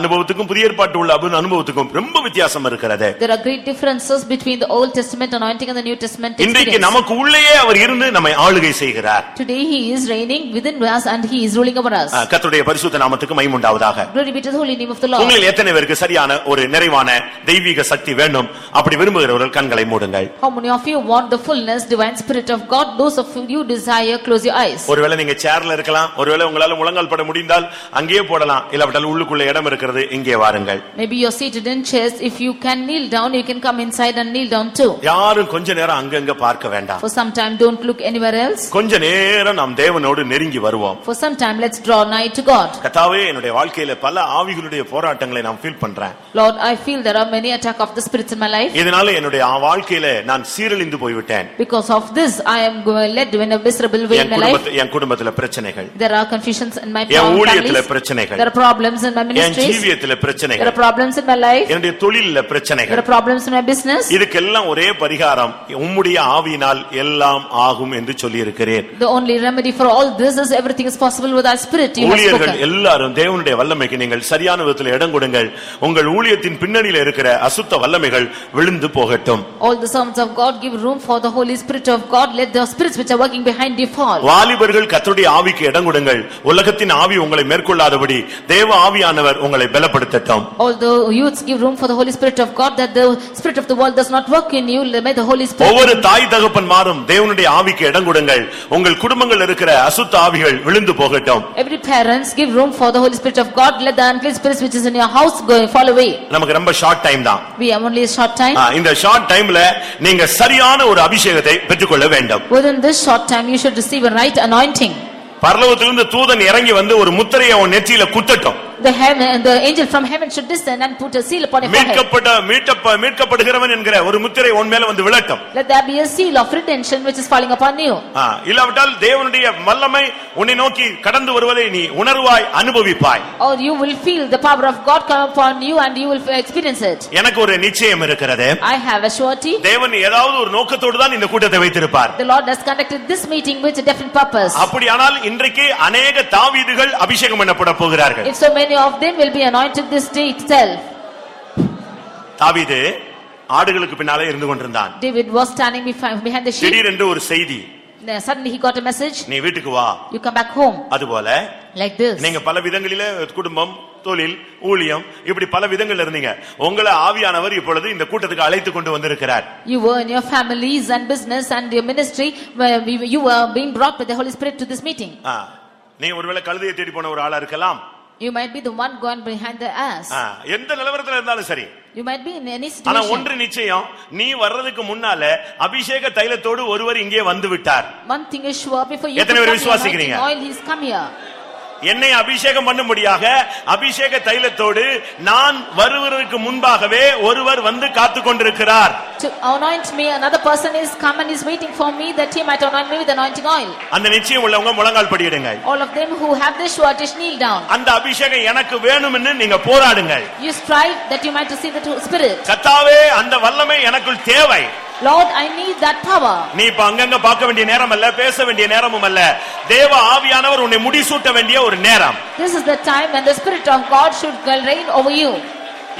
A: அனுபவத்துக்கும் புதிய ஏற்பாட்டில் உள்ள அனுபவத்துக்கும் ரொம்ப வித்தியாசம் இருக்கிறது
B: there are great differences between the old testament anointing and the new testament இன்றைக்கு நமக்கு
A: உள்ளேயே அவர் இருந்து நம்மை ஆளுகை செய்கிறார்
B: today he is reigning within us and he is ruling over us
A: கர்த்தருடைய பரிசுத்த நாமத்துக்கு மகிமை உண்டாவதாக
B: Glory be to the holy name of the Lord. உங்களில்
A: எத்தனை பேருக்கு சரியான ஒரு நிறைவான தெய்வீக சக்தி வேண்டும் அப்படி விரும்புகிறவர்கள் கண்களை மூடுங்கள்
B: How many of you want the fullness, divine spirit of God? Those of you desire, close your eyes. ஒருவேளை
A: நீங்க சேர்ல இருக்கலாம் ஒருவேளை உங்களால முழங்கால் பட முடிந்தால் அங்கேயே போடலாம் இல்லாவிட்டால் உள்ளுக்குள்ள இடம் இருக்கிறது இங்கே வாருங்கள்
B: Maybe you're seated in chairs. If you can kneel down, you can come inside and kneel down too.
A: யாரும் கொஞ்ச நேரம் அங்கங்க பார்க்க வேண்டாம்
B: For some time, don't look anywhere else.
A: கொஞ்ச நேரம் நாம் தேவனோடு நெருங்கி வருவோம்
B: For some time, let's draw nigh to God.
A: கர்த்தாவே என்னுடைய வாழ்க்கையில பல ஆவிகளுடைய போராட்டங்களை நான் ஃபீல் பண்றேன்.
B: Lord, I feel there are many attack of the spirits in my life. இதனால
A: என்னுடைய வாழ்க்கையில நான் சீரழிந்து போய் விட்டேன்.
B: Because of this I am led in a miserable way in my life.
A: என் குடும்பத்துல பிரச்சனைகள்.
B: There are confusions in my family. என் ஊழியத்துல
A: பிரச்சனைகள். There are
B: problems in my ministry. என்
A: ஜீவியத்துல பிரச்சனைகள். There are
B: problems in my life.
A: என்னுடைய தொழில்ல பிரச்சனைகள். There are
B: problems in my business.
A: இதுக்கெல்லாம் ஒரே பரிகாரம் உம்முடைய ஆவியினால் எல்லாம் ஆகும் என்று சொல்லி இருக்கிறேன்.
B: The only remedy for all this is everything is possible with our spirit. You ஊழியர்கள்
A: எல்லாரும் தேவனுடைய வல்லமைக்கு நீங்கள் சரியான விதத்தில் இடம் கொடுங்கள் உங்கள் ஊழியத்தின் பின்னணியில் இருக்கிற அசுத்த வல்லமைகள் விழுந்து போகட்டும்
B: all the sons of god give room for the holy spirit of god let the spirits which are working behind you fall
A: வாலிபர்கள் கர்த்தருடைய ஆவிக்கு இடம் கொடுங்கள் உலகத்தின் ஆவி உங்களை மேற்கொள்ளாதபடி தேவ ஆவியானவர் உங்களை பலப்படுத்தட்டும்
B: all the youths give room for the holy spirit of god that the spirit of the world does not work in you may the holy spirit ஒவ்வொரு
A: தாய் தகப்பன்மாரும் தேவனுடைய ஆவிக்கு இடம் கொடுங்கள் உங்கள் குடும்பங்கள் இருக்கிற அசுத்த ஆவிகள் விழுந்து போகட்டும்
B: every parent parents give room for the holy spirit of god let the unclean spirits which is in your house go and fall away
A: நமக்கு ரொம்ப ஷார்ட் டைம் தான்
B: we have only a short time
A: இந்த short டைம்ல நீங்க சரியான ஒரு அபிஷேகத்தை பெற்றுக்கொள்ள வேண்டும்
B: within this short time you should receive a right anointing
A: பரலோகத்திலிருந்து தூதன் இறங்கி வந்து ஒரு முத்திரையை அவன் நெற்றியில குத்தட்டும்
B: the heaven the angel from heaven should descend and put a seal upon him மீட்கப்பட்ட
A: மீட்கப்ப மீட்கப்படுகிறவன் என்கிற ஒரு முத்திரை உன் மேல வந்து விழட்டும்
B: let there be a seal of redemption which is falling upon you
A: இல்லாவிட்டால் தேவனுடைய வல்லமை உன்னை நோக்கி கடந்து வருவதை நீ உணர்வாய் அனுபவிப்பாய்
B: or you will feel the power of god come upon you and you will experience it
A: எனக்கு ஒரு நிச்சயம் இருக்கிறது
B: i have a surety
A: தேவன் ஏதாவது ஒரு நோக்கத்தோடு தான் இந்த கூட்டத்தை வைத்திருப்பார்
B: the lord has conducted this meeting with a definite purpose
A: அப்படியானால் இன்றைக்கு அநேக தாவீதுகள் அபிஷேகம் பண்ணப்பட போகிறார்கள் if
B: so many of them will be anointed this day itself
A: தாவீது ஆடுகளுக்கு பின்னாலே இருந்து கொண்டிருந்தான்
B: david was standing behind the sheep
A: திடீரென்று ஒரு செய்தி
B: suddenly he got a message நீ வீட்டுக்கு வா you come back home
A: அதுபோல like this நீங்க பல விதங்களிலே குடும்பம் தொழில் ஊழியம் இப்படி பல விதங்கள் இருந்தீங்க உங்களை ஆவியானவர் இப்பொழுது இந்த கூட்டத்துக்கு அழைத்து கொண்டு வந்திருக்கிறார்
B: you were in your families and business and your ministry you were being brought by the holy spirit to this meeting
A: நீ ஒருவேளை கழுதையை தேடி போன ஒரு ஆளா இருக்கலாம்
B: you might be the one going behind the ass
A: எந்த நிலவரத்துல இருந்தாலும் சரி
B: you might be in any situation ana ondru
A: nichayam nee varradhukku munnale abhisheka thailathodu oru var inge vandu vittar
B: one thing is sure before you ethana பேர் விசுவாசிக்கிறீங்க oil he is come here
A: என்னை அபிஷேகம் பண்ண பண்ணும்படியாக அபிஷேக தைலத்தோடு நான் வருவதற்கு முன்பாகவே ஒருவர் வந்து காத்து கொண்டிருக்கிறார் அந்த நிச்சயம் உள்ளவங்க முழங்கால் படியிடுங்க அந்த அபிஷேகம் எனக்கு வேணும் நீங்க போராடுங்க கத்தாவே அந்த வல்லமை எனக்குள் தேவை Lord, I
B: need that power.
A: நீ இப்ப அங்கங்க பார்க்க வேண்டிய நேரம் அல்ல பேச வேண்டிய நேரமும் அல்ல தேவ ஆவியானவர் உன்னை முடிசூட்ட வேண்டிய ஒரு நேரம்
B: This is the time when the Spirit of God should reign over you.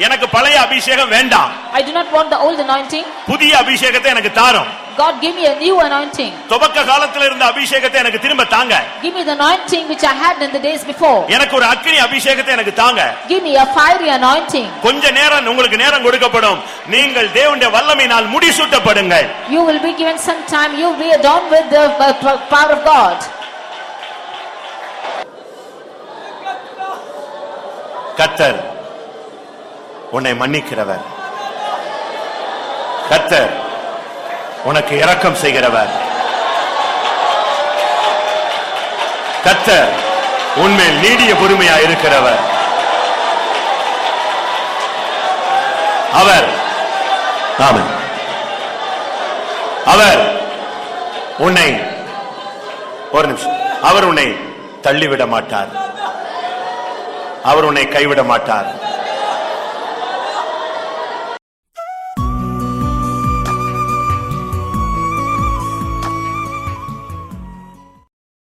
A: எனக்கு பழைய அபிஷேகம் வேண்டாம்
B: I do not want the old anointing
A: புதிய அபிஷேகத்தை எனக்கு தாரும்
B: God give me a new anointing.
A: துவக்க காலத்துல இருந்த அபிஷேகத்தை எனக்கு திரும்ப தாங்க.
B: Give me the anointing which I had in the days before.
A: எனக்கு ஒரு அக்கினி அபிஷேகத்தை எனக்கு தாங்க. Give me a fiery anointing. கொஞ்ச நேரம் உங்களுக்கு நேரம் கொடுக்கப்படும். நீங்கள் தேவனுடைய வல்லமையினால் முடிசூட்டப்படுங்க.
B: You will be given some time. You be adorned with the uh, power of God.
A: கத்தர் உன்னை மன்னிக்கிறவர் கத்தர் உனக்கு இரக்கம் செய்கிறவர் கத்தர் உண்மையில் நீடிய பொறுமையா இருக்கிறவர் அவர் அவர் உன்னை ஒரு நிமிஷம் அவர் உன்னை தள்ளிவிட மாட்டார் அவர் உன்னை கைவிட மாட்டார்